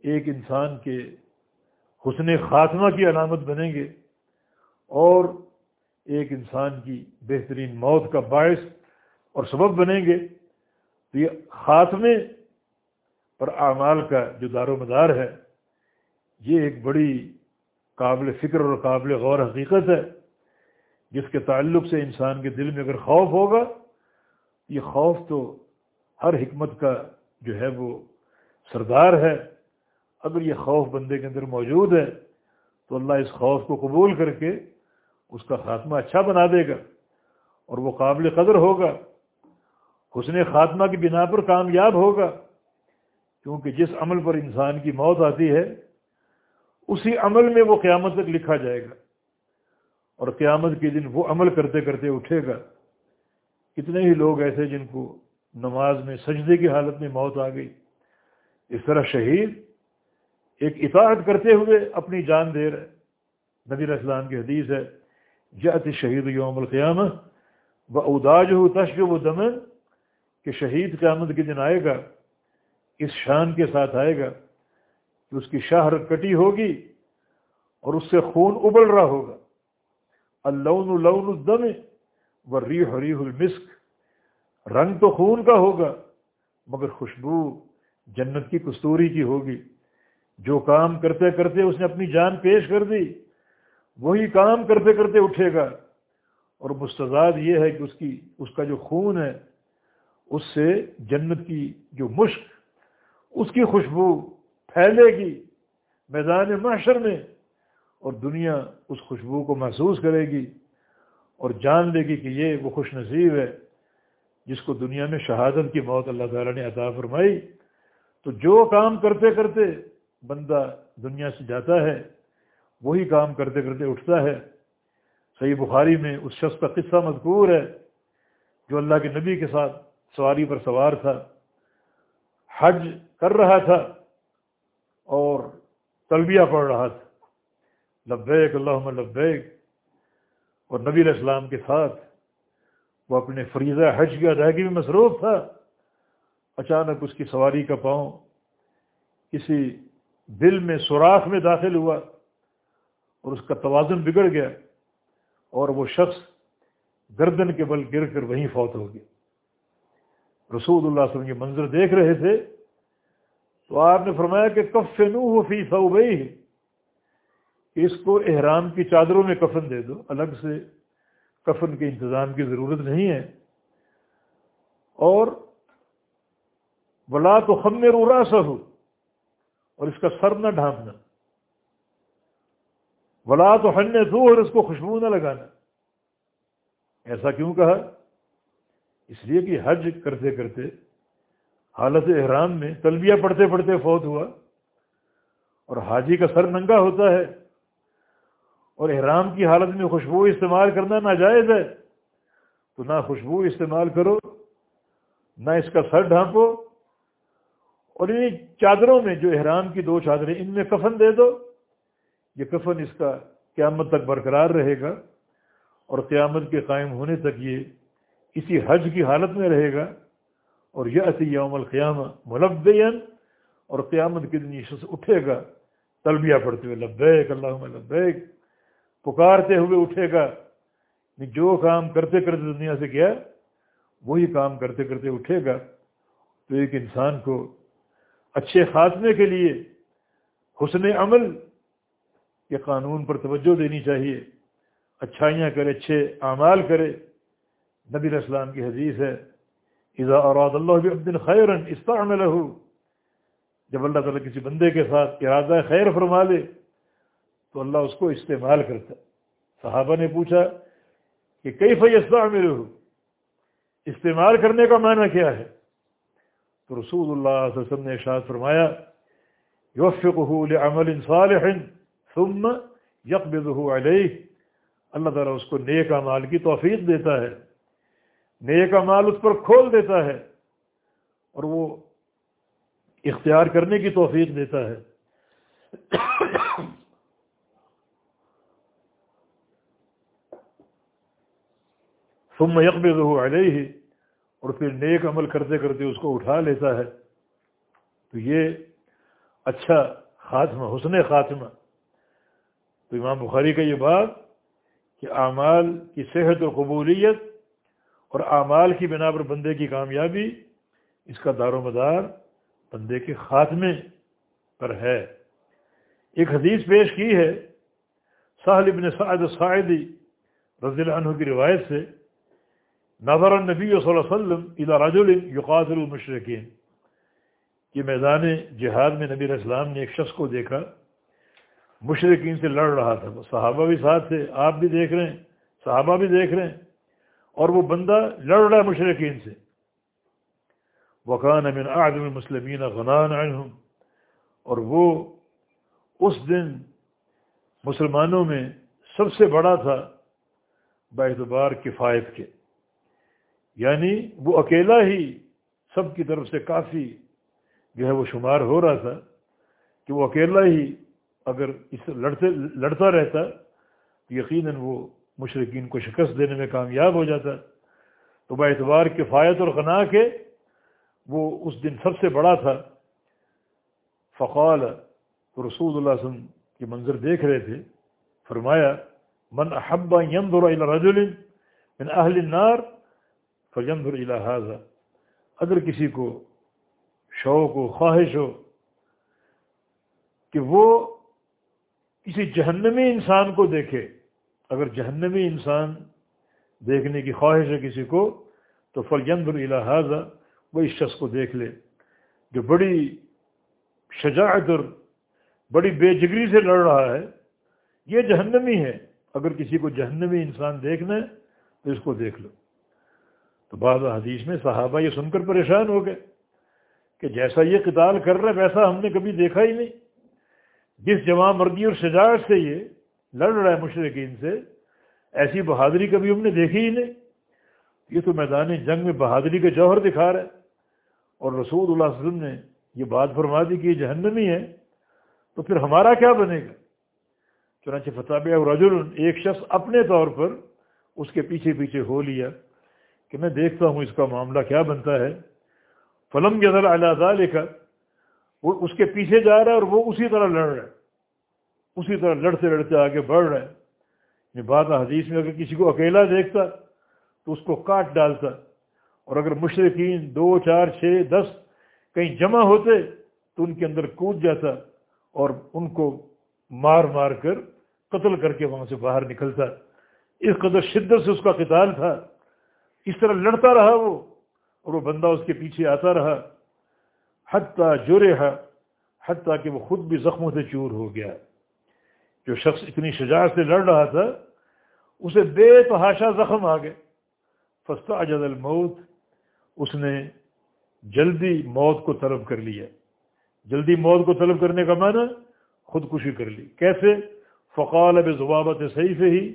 ایک انسان کے حسن خاتمہ کی علامت بنیں گے اور ایک انسان کی بہترین موت کا باعث اور سبب بنیں گے تو یہ خاتمے پر اعمال کا جو دار و مدار ہے، یہ ایک بڑی قابل فکر اور قابل غور حقیقت ہے۔ جس کے تعلق سے انسان کے دل میں اگر خوف ہوگا، یہ خوف تو ہر حکمت کا جو ہے وہ سردار ہے۔ اگر یہ خوف بندے کے اندر موجود ہے، تو اللہ اس خوف کو قبول کر کے اس کا خاتمہ اچھا بنا دے گا اور وہ قابل قدر ہوگا۔ حسن خاتمہ کی بنا پر کامیاب ہوگا۔ کیونکہ جس عمل پر انسان کی موت آتی ہے اسی عمل میں وہ قیامت تک لکھا جائے گا۔ اور قیامت کے دن وہ عمل کرتے کرتے اٹھے گا۔ کتنے ہی لوگ ایسے جن کو نماز میں سجدے کی حالت میں موت آ گئی۔ اس طرح شہید ایک اطاعت کرتے ہوئے اپنی جان دے رہے۔ نبی اسلام کی حدیث ہے جت شہید یوم القیامہ و اداج ہو تشب و دمن کہ شہید قیامت کے دن آئے گا، اس شان کے ساتھ آئے گا۔ کہ اس کی شاہر کٹی ہوگی اور اس سے خون ابل رہا ہوگا۔ اللون لون الدم و ریح ریح المسک۔ رنگ تو خون کا ہوگا، مگر خوشبو جنت کی کستوری کی ہوگی۔ جو کام کرتے کرتے اس نے اپنی جان پیش کر دی، وہی کام کرتے کرتے اٹھے گا۔ اور مستضاد یہ ہے کہ اس کی، اس کا جو خون ہے، اس سے جنت کی جو مشق اس کی خوشبو پھیلے گی، میدان معاشر میں، اور دنیا اس خوشبو کو محسوس کرے گی اور جان لے گی کہ یہ وہ خوش نصیب ہے جس کو دنیا میں شہادت کی موت اللہ تعالیٰ نے عطا فرمائی۔ تو جو کام کرتے کرتے بندہ دنیا سے جاتا ہے، وہی کام کرتے کرتے اٹھتا ہے۔ صحیح بخاری میں اس شخص کا قصہ مذکور ہے جو اللہ کے نبی کے ساتھ سواری پر سوار تھا، حج کر رہا تھا۔ اور تلبیہ پڑھ رہا تھا۔ لبیک اللہ لبیک۔ اور نبی علیہ السلام کے ساتھ وہ اپنے فریضہ حج کی ادائیگی میں مصروف تھا۔ اچانک اس کی سواری کا پاؤں کسی دل میں سوراخ میں داخل ہوا اور اس کا توازن بگڑ گیا اور وہ شخص گردن کے بل گر کر وہیں فوت ہو گیا۔ رسول اللہ علیہ وسلم یہ منظر دیکھ رہے تھے۔ تو آپ نے فرمایا کہ کفنو ہو فی سو گئی اس کو احرام کی چادروں میں کفن دے دو، الگ سے کفن کے انتظام کی ضرورت نہیں ہے۔ اور بلا تو خم رورا سا ہو اور اس کا سر نہ ڈھانپنا۔ بلا تو ہن دو اور اس کو خوشبو نہ لگانا۔ ایسا کیوں کہا؟ اس لیے کہ حج کرتے کرتے حالت احرام میں تلبیہ پڑھتے پڑھتے فوت ہوا اور حاجی کا سر ننگا ہوتا ہے اور احرام کی حالت میں خوشبو استعمال کرنا ناجائز ہے، تو نہ خوشبو استعمال کرو، نہ اس کا سر ڈھانپو اور ان چادروں میں جو احرام کی دو چادریں ان میں کفن دے دو، یہ کفن اس کا قیامت تک برقرار رہے گا اور قیامت کے قائم ہونے تک یہ اسی حج کی حالت میں رہے گا۔ اور یہ اسی یوم القیامہ ملبین اور قیامت کے دن شخص اٹھے گا، تلبیہ پڑھتے ہوئے، لبیک اللہ لبیک، پکارتے ہوئے اٹھے گا۔ یعنی جو کام کرتے کرتے دنیا سے کیا وہی کام کرتے کرتے اٹھے گا۔ تو ایک انسان کو اچھے خاتمے کے لیے حسن عمل کے قانون پر توجہ دینی چاہیے۔ اچھائیاں کرے، اچھے اعمال کرے۔ نبی السلام کی حدیث ہے اذا اراد اللہ عبد خیرن استعمل جب اللہ تعالیٰ کسی بندے کے ساتھ ارادہ خیر فرما لے، تو اللہ اس کو استعمال کرتا صحابہ نے پوچھا کہ کئی فیصلہ میرے ہو استعمال کرنے کا معنی کیا ہے؟ تو رسول اللہ صلی اللہ علیہ وسلم نے ارشاد فرمایا لعمل صالح ثم يقبضه علیہ۔ اللہ تعالیٰ اس کو نیک امال کی توفیق دیتا ہے۔ نیک امال اس پر کھول دیتا ہے اور وہ اختیار کرنے کی توفیق دیتا ہے۔ ثم يقبضه علیہ اور پھر نیک عمل کرتے کرتے اس کو اٹھا لیتا ہے۔ تو یہ اچھا خاتمہ، حسن خاتمہ۔ تو امام بخاری کا یہ بات کہ اعمال کی صحت و قبولیت اور اعمال کی بنا پر بندے کی کامیابی اس کا دار و مدار بندے کے خاتمے پر ہے۔ ایک حدیث پیش کی ہے ساحل ابن سعد سعیدی رضی اللہ عنہ کی روایت سے، نظر النبی صلی اللہ علیہ وسلم اذا رجل یقاتل المشرقین کہ میدان جہاد میں نبی علیہ السلام نے ایک شخص کو دیکھا۔ مشرقین سے لڑ رہا تھا۔ صحابہ بھی ساتھ تھے، آپ بھی دیکھ رہے ہیں، صحابہ بھی دیکھ رہے ہیں۔ اور وہ بندہ لڑ رہا ہے مشرقین سے۔ وقان امن اعظم المسلمین غنان عنہم اور وہ اس دن مسلمانوں میں سب سے بڑا تھا اعتبار کفایت کے۔ یعنی وہ اکیلا ہی سب کی طرف سے کافی جو ہے وہ شمار ہو رہا تھا کہ وہ اکیلا ہی اگر اس لڑتے لڑتا رہتا تو یقیناً وہ مشرقین کو شکست دینے میں کامیاب ہو جاتا تو با اعتبار کفایت اور غنا کے وہ اس دن سب سے بڑا تھا۔ فقال، تو رسول اللہ علیہ وسلم کے منظر دیکھ رہے تھے۔ فرمایا، من احبا ينظر الى رجل من اہل النار فينظر الى هذا۔ اگر کسی کو شوق ہو خواہش ہو کہ وہ کسی جہنمی انسان کو دیکھے اگر جہنمی انسان دیکھنے کی خواہش ہے کسی کو، تو فلیند الحاظ وہ اس شخص کو دیکھ لے، جو بڑی شجاعت اور بڑی بے جگری سے لڑ رہا ہے۔ یہ جہنمی ہے۔ اگر کسی کو جہنمی انسان دیکھنا ہے، تو اس کو دیکھ لو۔ تو بعض حدیث میں صحابہ یہ سن کر پریشان ہو گئے کہ جیسا یہ قتال کر رہا ہے ویسا ہم نے کبھی دیکھا ہی نہیں۔ جس جمع مردی اور شجاعت سے یہ لڑ رہا ہے مشرقین سے، ایسی بہادری کبھی ہم نے دیکھی ہی نہیں۔ یہ تو میدان جنگ میں بہادری کا جوہر دکھا رہا ہے۔ اور رسول اللہ علیہ وسلم نے یہ بات فرما دی کہ یہ جہنمی ہے، تو پھر ہمارا کیا بنے گا؟ چنانچہ فتح رجل، ایک شخص اپنے طور پر اس کے پیچھے پیچھے ہو لیا کہ میں دیکھتا ہوں اس کا معاملہ کیا بنتا ہے۔ فلم کے جزل اللہ لکھا وہ اس کے پیچھے جا رہا ہے اور وہ اسی طرح لڑ رہا ہے۔ اسی طرح لڑتے لڑتے آگے بڑھ رہا ہے یہ بات حدیث میں اگر کسی کو اکیلا دیکھتا تو اس کو کاٹ ڈالتا۔ اور اگر مشرقین دو، چار، چھ، دس کہیں جمع ہوتے تو ان کے اندر کود جاتا اور ان کو مار مار کر قتل کر کے وہاں سے باہر نکلتا۔ اس قدر شدت سے اس کا قتال تھا۔ اس طرح لڑتا رہا وہ اور وہ بندہ اس کے پیچھے آتا رہا۔ حتیٰ جو رہا حتیٰ کہ وہ خود بھی زخموں سے چور ہو گیا۔ جو شخص اتنی شجاعت سے لڑ رہا تھا، اسے بے تحاشا زخم آ گئے۔ فستا اجد الموت، اس نے جلدی موت کو طلب کر لیا۔ جلدی موت کو طلب کرنے کا معنی خودکشی کر لی۔ کیسے؟ فقال اب ضبابت صحیح سے ہی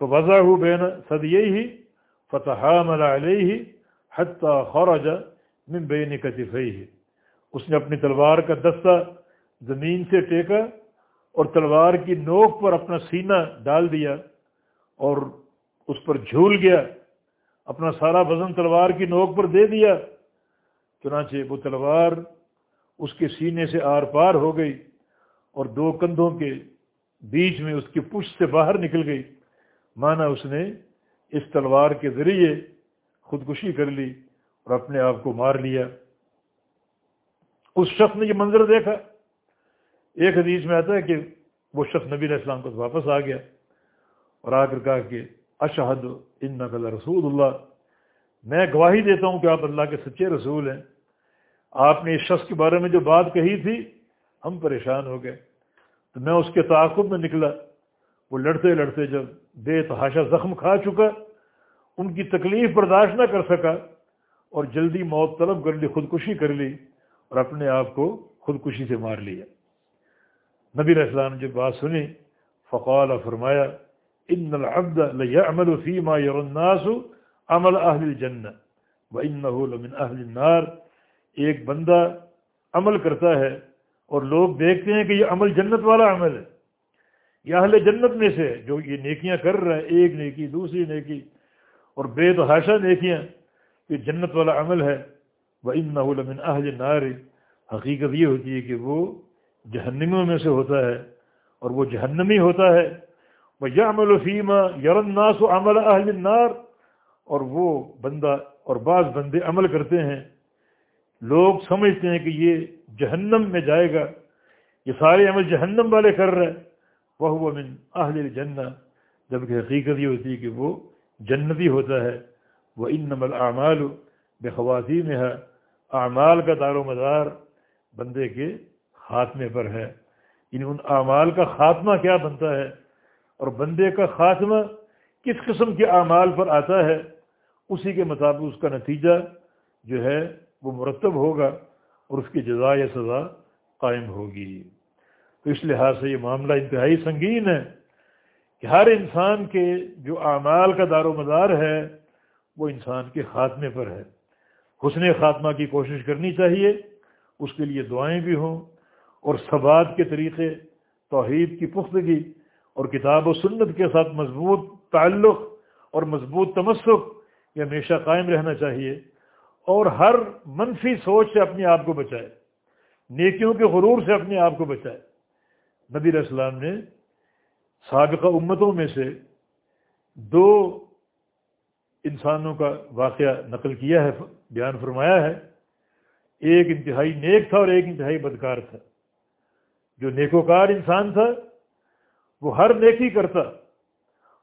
تو وضع ہو بین سد ہی فتح علیہ ہی حتیٰ خورج من بین کتف ہی اس نے اپنی تلوار کا دستہ زمین سے ٹیکا اور تلوار کی نوک پر اپنا سینہ ڈال دیا اور اس پر جھول گیا، اپنا سارا وزن تلوار کی نوک پر دے دیا۔ چنانچہ وہ تلوار اس کے سینے سے آر پار ہو گئی اور دو کندھوں کے بیچ میں اس کی پش سے باہر نکل گئی۔ مانا اس نے اس تلوار کے ذریعے خودکشی کر لی اور اپنے آپ کو مار لیا۔ اس شخص نے یہ منظر دیکھا۔ ایک حدیث میں آتا ہے کہ وہ شخص نبی علیہ السلام کو واپس آ گیا اور آ کر کہا کہ اشہد ان نقل رسول اللہ، میں گواہی دیتا ہوں کہ آپ اللہ کے سچے رسول ہیں۔ آپ نے اس شخص کے بارے میں جو بات کہی تھی، ہم پریشان ہو گئے۔ تو میں اس کے تعاقب میں نکلا۔ وہ لڑتے لڑتے جب بے تحاشا زخم کھا چکا، ان کی تکلیف برداشت نہ کر سکا اور جلدی موت طلب کر لی، خودکشی کر لی اور اپنے آپ کو خودکشی سے مار لیا۔ نبی علیہ السلام نے جب بات سنی، فقال، فرمایا، ان العبد ليعمل فيما يرى الناس عمل اهل الجنه وانه لمن اهل النار. ایک بندہ عمل کرتا ہے اور لوگ دیکھتے ہیں کہ یہ عمل جنت والا عمل ہے۔ یہ اہل جنت میں سے جو یہ نیکیاں کر رہا ہے ایک نیکی، دوسری نیکی، اور بے تحاشا نیکیاں، یہ جنت والا عمل ہے۔ وہ ان لمن اہل نار حقیقت یہ ہوتی ہے کہ وہ جہنمیوں میں سے ہوتا ہے اور وہ جہنمی ہوتا ہے۔ وہ یامل الفیمہ یرناس و عمل اہل نار اور وہ بندہ اور بعض بندے عمل کرتے ہیں۔ لوگ سمجھتے ہیں کہ یہ جہنم میں جائے گا۔ یہ سارے عمل جہنم والے کر رہے وہ من اہل جنہ جبکہ حقیقت یہ ہوتی ہے کہ وہ جنتی ہوتا ہے۔ وہ ان نمل اعمال بے خواتین ہے اعمال کا دار و مدار بندے کے خاتمے پر ہے۔ یعنی ان اعمال کا خاتمہ کیا بنتا ہے؟ اور بندے کا خاتمہ کس قسم کے اعمال پر آتا ہے؟ اسی کے مطابق اس کا نتیجہ جو ہے وہ مرتب ہوگا اور اس کی جزا یا سزا قائم ہوگی۔ تو اس لحاظ سے یہ معاملہ انتہائی سنگین ہے کہ ہر انسان کے جو اعمال کا دار و مدار ہے وہ انسان کے خاتمے پر ہے۔ حسن خاتمہ کی کوشش کرنی چاہیے، اس کے لیے دعائیں بھی ہوں اور ثبات کے طریقے، توحید کی پختگی اور کتاب و سنت کے ساتھ مضبوط تعلق اور مضبوط تمسک یہ ہمیشہ قائم رہنا چاہیے اور ہر منفی سوچ سے اپنے آپ کو بچائے، نیکیوں کے غرور سے اپنے آپ کو بچائے۔ نبی علیہ السلام نے سابقہ امتوں میں سے دو انسانوں کا واقعہ نقل کیا ہے، بیان فرمایا ہے۔ ایک انتہائی نیک تھا اور ایک انتہائی بدکار تھا۔ جو نیکوکار انسان تھا، وہ ہر نیکی کرتا،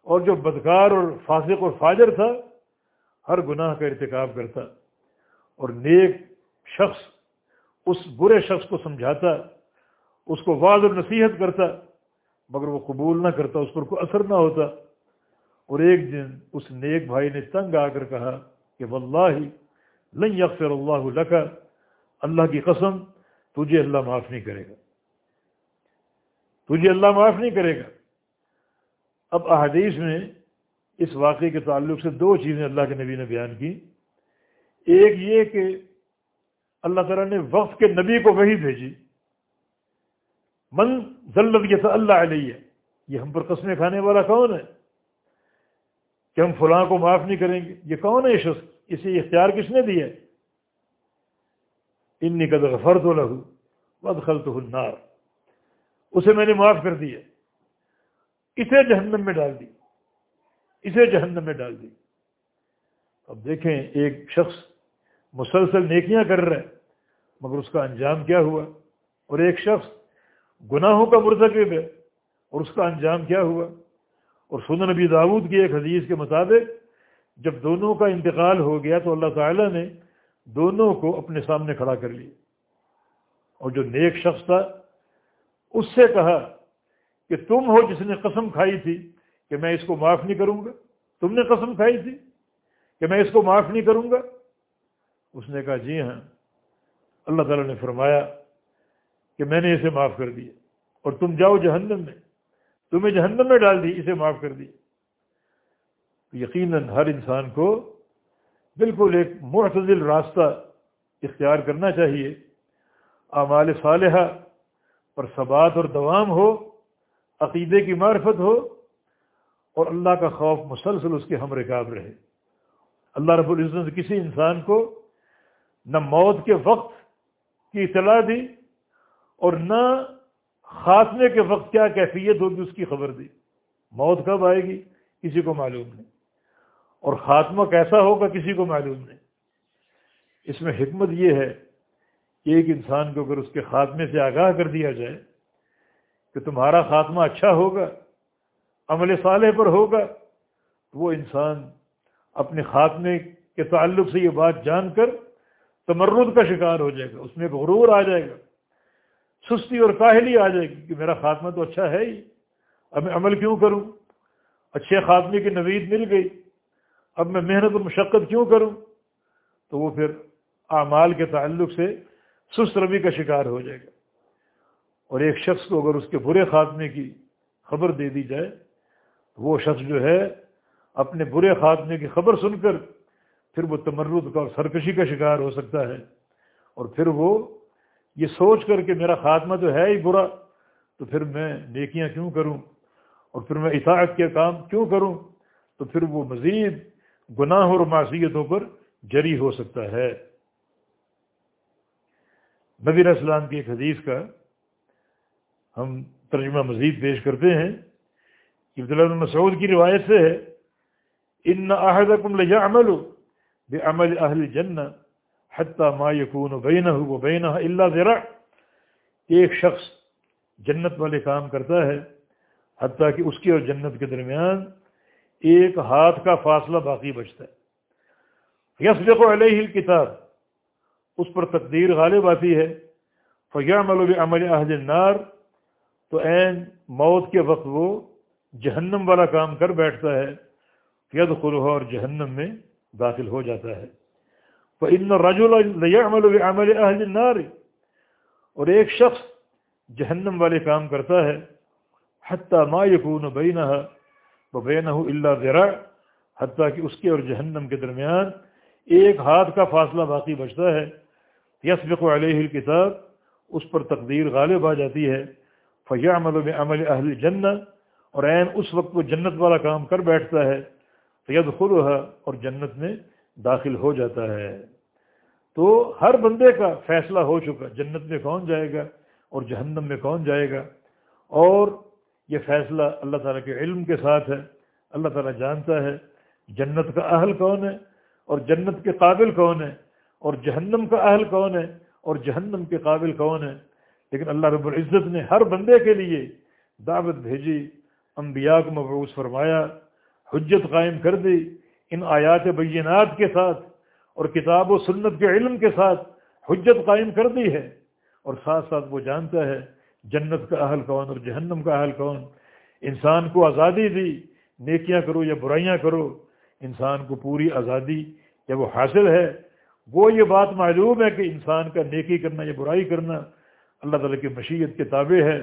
اور جو بدکار اور فاسق اور فاجر تھا، ہر گناہ کا ارتکاب کرتا۔ اور نیک شخص اس برے شخص کو سمجھاتا، اس کو واض اور نصیحت کرتا، مگر وہ قبول نہ کرتا، اس پر کوئی اثر نہ ہوتا۔ اور ایک دن اس نیک بھائی نے تنگ آ کر کہا کہ واللہ لن یغفر اللہ لکا، اللہ کی قسم تجھے اللہ معاف نہیں کرے گا۔ تجھے اللہ معاف نہیں کرے گا۔ اب احادیث میں اس واقعے کے تعلق سے دو چیزیں اللہ کے نبی نے بیان کی۔ ایک یہ کہ اللہ تعالیٰ نے وقت کے نبی کو وہی بھیجی۔ من ذلت یہ اللہ علیہ یہ ہم پر قسمیں کھانے والا کون ہے؟ کہ ہم فلاں کو معاف نہیں کریں گے۔ یہ کون ہے یہ شخص؟ اسے اختیار کس نے دیا؟ انی قدر فرد و لہو بد خلط النار۔ اسے میں نے معاف کر دیا۔ اسے جہنم میں ڈال دی۔ اسے جہنم میں ڈال دی۔ اب دیکھیں، ایک شخص مسلسل نیکیاں کر رہا ہے، مگر اس کا انجام کیا ہوا؟ اور ایک شخص گناہوں کا مرتکب ہے، اور اس کا انجام کیا ہوا؟ اور سنن نبی داود کی ایک حدیث کے مطابق، جب دونوں کا انتقال ہو گیا تو اللہ تعالیٰ نے دونوں کو اپنے سامنے کھڑا کر لیا۔ اور جو نیک شخص تھا اس سے کہا کہ تم ہو جس نے قسم کھائی تھی کہ میں اس کو معاف نہیں کروں گا۔ تم نے قسم کھائی تھی کہ میں اس کو معاف نہیں کروں گا۔ اس نے کہا جی ہاں۔ اللہ تعالیٰ نے فرمایا کہ میں نے اسے معاف کر دیا۔ اور تم جاؤ جہنم میں۔ تمہیں جہنم میں ڈال دی، اسے معاف کر دیا۔ یقیناً ہر انسان کو بالکل ایک معتدل راستہ اختیار کرنا چاہیے۔ اعمال صالحہ پر ثبات اور دوام ہو، عقیدے کی معرفت ہو اور اللہ کا خوف مسلسل اس کے ہم رکاب رہے۔ اللہ رب العزت نے کسی انسان کو نہ موت کے وقت کی اطلاع دی اور نہ خاتمے کے وقت کیا کیفیت ہوگی اس کی خبر دی۔ موت کب آئے گی؟ کسی کو معلوم نہیں۔ اور خاتمہ کیسا ہوگا؟ کسی کو معلوم نہیں۔ اس میں حکمت یہ ہے کہ ایک انسان کو اگر اس کے خاتمے سے آگاہ کر دیا جائے کہ تمہارا خاتمہ اچھا ہوگا، عمل صالح پر ہوگا، تو وہ انسان اپنے خاتمے کے تعلق سے یہ بات جان کر تمرد کا شکار ہو جائے گا، اس میں ایک غرور آ جائے گا، سستی اور کاہلی آ جائے گی کہ میرا خاتمہ تو اچھا ہے ہی، اب میں عمل کیوں کروں؟ اچھے خاتمے کی نوید مل گئی، اب میں محنت و مشقت کیوں کروں؟ تو وہ پھر اعمال کے تعلق سے سست روی کا شکار ہو جائے گا۔ اور ایک شخص کو اگر اس کے برے خاتمے کی خبر دے دی جائے، تو وہ شخص جو ہے، اپنے برے خاتمے کی خبر سن کر پھر وہ تمرد کا اور سرکشی کا شکار ہو سکتا ہے۔ اور پھر وہ یہ سوچ کر کہ میرا خاتمہ تو ہے ہی برا، تو پھر میں نیکیاں کیوں کروں؟ اور پھر میں اطاعت کے کام کیوں کروں؟ تو پھر وہ مزید گناہ اور معصیتوں پر جری ہو سکتا ہے۔ نبی اسلام کی ایک حدیث کا ہم ترجمہ مزید پیش کرتے ہیں۔ کہ عبداللہ مسعود کی روایت سے ہے، ان عہدکم لجعمل بعمل اہل جنہ حتی ما یکون بینہ و بینہ اللہ ذرع ایک شخص جنت والے کام کرتا ہے، حتیٰ کہ اس کی اور جنت کے درمیان ایک ہاتھ کا فاصلہ باقی بچتا ہے۔ یس علیہ کتاب اس پر تقدیر غالب آتی ہے۔ فیا ملو عمل اہل نار تو عین موت کے وقت وہ جہنم والا کام کر بیٹھتا ہے۔ ید اور جہنم میں داخل ہو جاتا ہے۔ تو ان رجول عمل عمل اہل نار اور ایک شخص جہنم والے کام کرتا ہے۔ حتیٰ ما یقون بینہ بین اللہ ذرا حتیٰ کہ اس کے اور جہنم کے درمیان ایک ہاتھ کا فاصلہ باقی بچتا ہے۔ یسبق علیہ الکتاب، اس پر تقدیر غالب آ جاتی ہے۔ فیا عمل میں عمل اہل جنت اور عین اس وقت وہ جنت والا کام کر بیٹھتا ہے۔ فید خود اور جنت میں داخل ہو جاتا ہے۔ تو ہر بندے کا فیصلہ ہو چکا، جنت میں کون جائے گا اور جہنم میں کون جائے گا۔ اور یہ فیصلہ اللہ تعالیٰ کے علم کے ساتھ ہے۔ اللہ تعالیٰ جانتا ہے جنت کا اہل کون ہے اور جنت کے قابل کون ہے۔ اور جہنم کا اہل کون ہے اور جہنم کے قابل کون ہے؟ لیکن اللہ رب العزت نے ہر بندے کے لیے دعوت بھیجی، انبیاء کو مبعوث فرمایا، حجت قائم کر دی ان آیات بینات کے ساتھ اور کتاب و سنت کے علم کے ساتھ حجت قائم کر دی ہے۔ اور ساتھ ساتھ وہ جانتا ہے جنت کا اہل کون اور جہنم کا اہل کون۔ انسان کو آزادی دی، نیکیاں کرو یا برائیاں کرو، انسان کو پوری آزادی یا وہ حاصل ہے وہ یہ بات معلوم ہے کہ انسان کا نیکی کرنا یا برائی کرنا اللہ تعالیٰ کی مشیت کے تابع ہے۔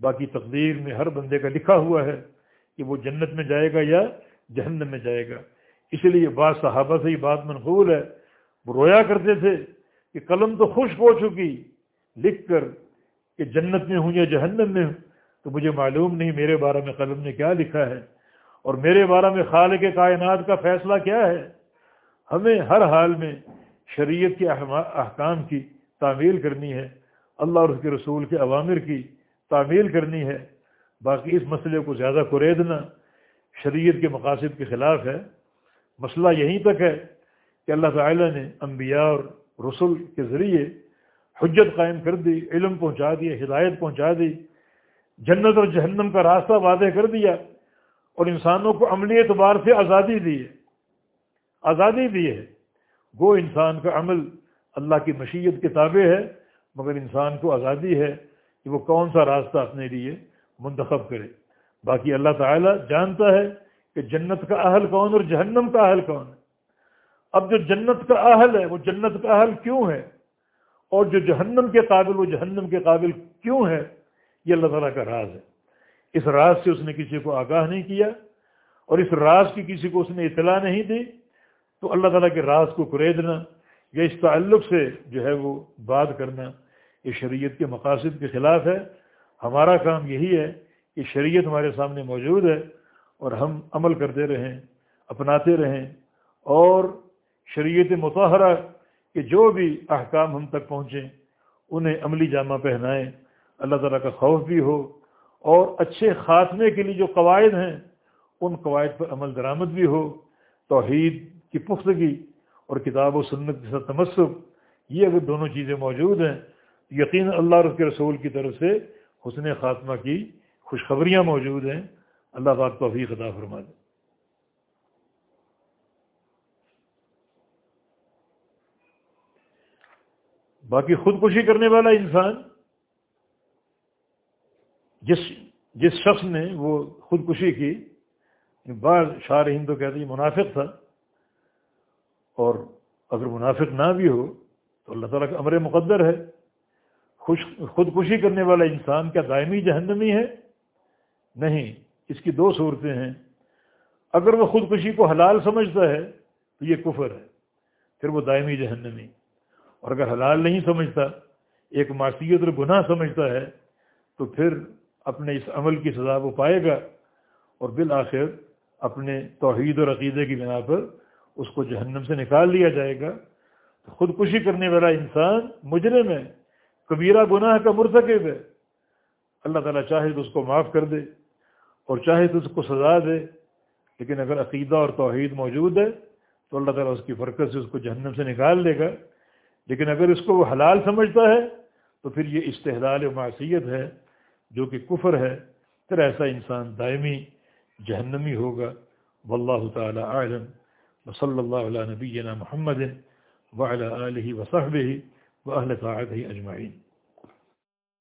باقی تقدیر میں ہر بندے کا لکھا ہوا ہے کہ وہ جنت میں جائے گا یا جہنم میں جائے گا۔ اس لیے بات صحابہ سے یہ بات منقول ہے۔ وہ رویا کرتے تھے کہ قلم تو خشک ہو چکی، لکھ کر کہ جنت میں ہوں یا جہنم میں ہوں، تو مجھے معلوم نہیں میرے بارے میں قلم نے کیا لکھا ہے۔ اور میرے بارے میں خالق کائنات کا فیصلہ کیا ہے؟ ہمیں ہر حال میں شریعت کے احکام کی تعمیل کرنی ہے، اللہ اور اس کے رسول کے عوامر کی تعمیل کرنی ہے۔ باقی اس مسئلے کو زیادہ قریدنا شریعت کے مقاصد کے خلاف ہے۔ مسئلہ یہیں تک ہے کہ اللہ تعالیٰ نے انبیاء اور رسول کے ذریعے حجت قائم کر دی، علم پہنچا دیا ہدایت پہنچا دی، جنت اور جہنم کا راستہ واضح کر دیا اور انسانوں کو عملی اعتبار سے آزادی دی ہے۔ آزادی دی ہے۔ وہ انسان کا عمل اللہ کی مشیت کے تابع ہے، مگر انسان کو آزادی ہے کہ وہ کون سا راستہ اپنے لیے منتخب کرے۔ باقی اللہ تعالیٰ جانتا ہے کہ جنت کا اہل کون اور جہنم کا اہل کون ہے۔ اب جو جنت کا اہل ہے، وہ جنت کا اہل کیوں ہے؟ اور جو جہنم کے قابل، وہ جہنم کے قابل کیوں ہے؟ یہ اللہ تعالیٰ کا راز ہے۔ اس راز سے اس نے کسی کو آگاہ نہیں کیا اور اس راز کی کسی کو اس نے اطلاع نہیں دی۔ تو اللہ تعالیٰ کے راز کو قریدنا یا اس تعلق سے جو ہے وہ بات کرنا یہ شریعت کے مقاصد کے خلاف ہے۔ ہمارا کام یہی ہے کہ شریعت ہمارے سامنے موجود ہے اور ہم عمل کرتے رہیں، اپناتے رہیں اور شریعت متحرہ کہ جو بھی احکام ہم تک پہنچیں، انہیں عملی جامہ پہنائیں۔ اللہ تعالیٰ کا خوف بھی ہو اور اچھے خاتمے کے لیے جو قواعد ہیں، ان قواعد پر عمل درآمد بھی ہو۔ توحید کی پختگی اور کتاب و سنت کے ساتھ تمسب یہ اگر دونوں چیزیں موجود ہیں۔ یقین اللہ رس کے رسول کی طرف سے حسن خاتمہ کی خوشخبریاں موجود ہیں۔ اللہ پاک توفیق عطا فرما دے۔ باقی خودکشی کرنے والا انسان، جس جس شخص نے وہ خودکشی کی، بعض شار ہند تو کہتے ہیں منافق تھا۔ اور اگر منافق نہ بھی ہو تو اللہ تعالیٰ کا امر مقدر ہے۔ خوش خودکشی کرنے والا انسان کیا دائمی جہنمی ہے؟ نہیں، اس کی دو صورتیں ہیں۔ اگر وہ خودکشی کو حلال سمجھتا ہے تو یہ کفر ہے، پھر وہ دائمی جہنمی۔ اور اگر حلال نہیں سمجھتا، ایک معصیت اور گناہ سمجھتا ہے، تو پھر اپنے اس عمل کی سزا وہ پائے گا اور بالآخر اپنے توحید اور عقیدے کی بنا پر اس کو جہنم سے نکال لیا جائے گا۔ تو خودکشی کرنے والا انسان مجرم ہے، کبیرہ گناہ کا مرتکب ہے۔ اللہ تعالیٰ چاہے تو اس کو معاف کر دے اور چاہے تو اس کو سزا دے، لیکن اگر عقیدہ اور توحید موجود ہے تو اللہ تعالیٰ اس کی برکت سے اس کو جہنم سے نکال دے گا۔ لیکن اگر اس کو وہ حلال سمجھتا ہے تو پھر یہ استحلال و معصیت ہے، جو کہ کفر ہے۔ پھر ایسا انسان دائمی جہنمی ہوگا۔ واللہ تعالی عالم وصلی اللہ علیہ نبینا محمد وعلى آله وصحبه وأهل طاعته أجمعين.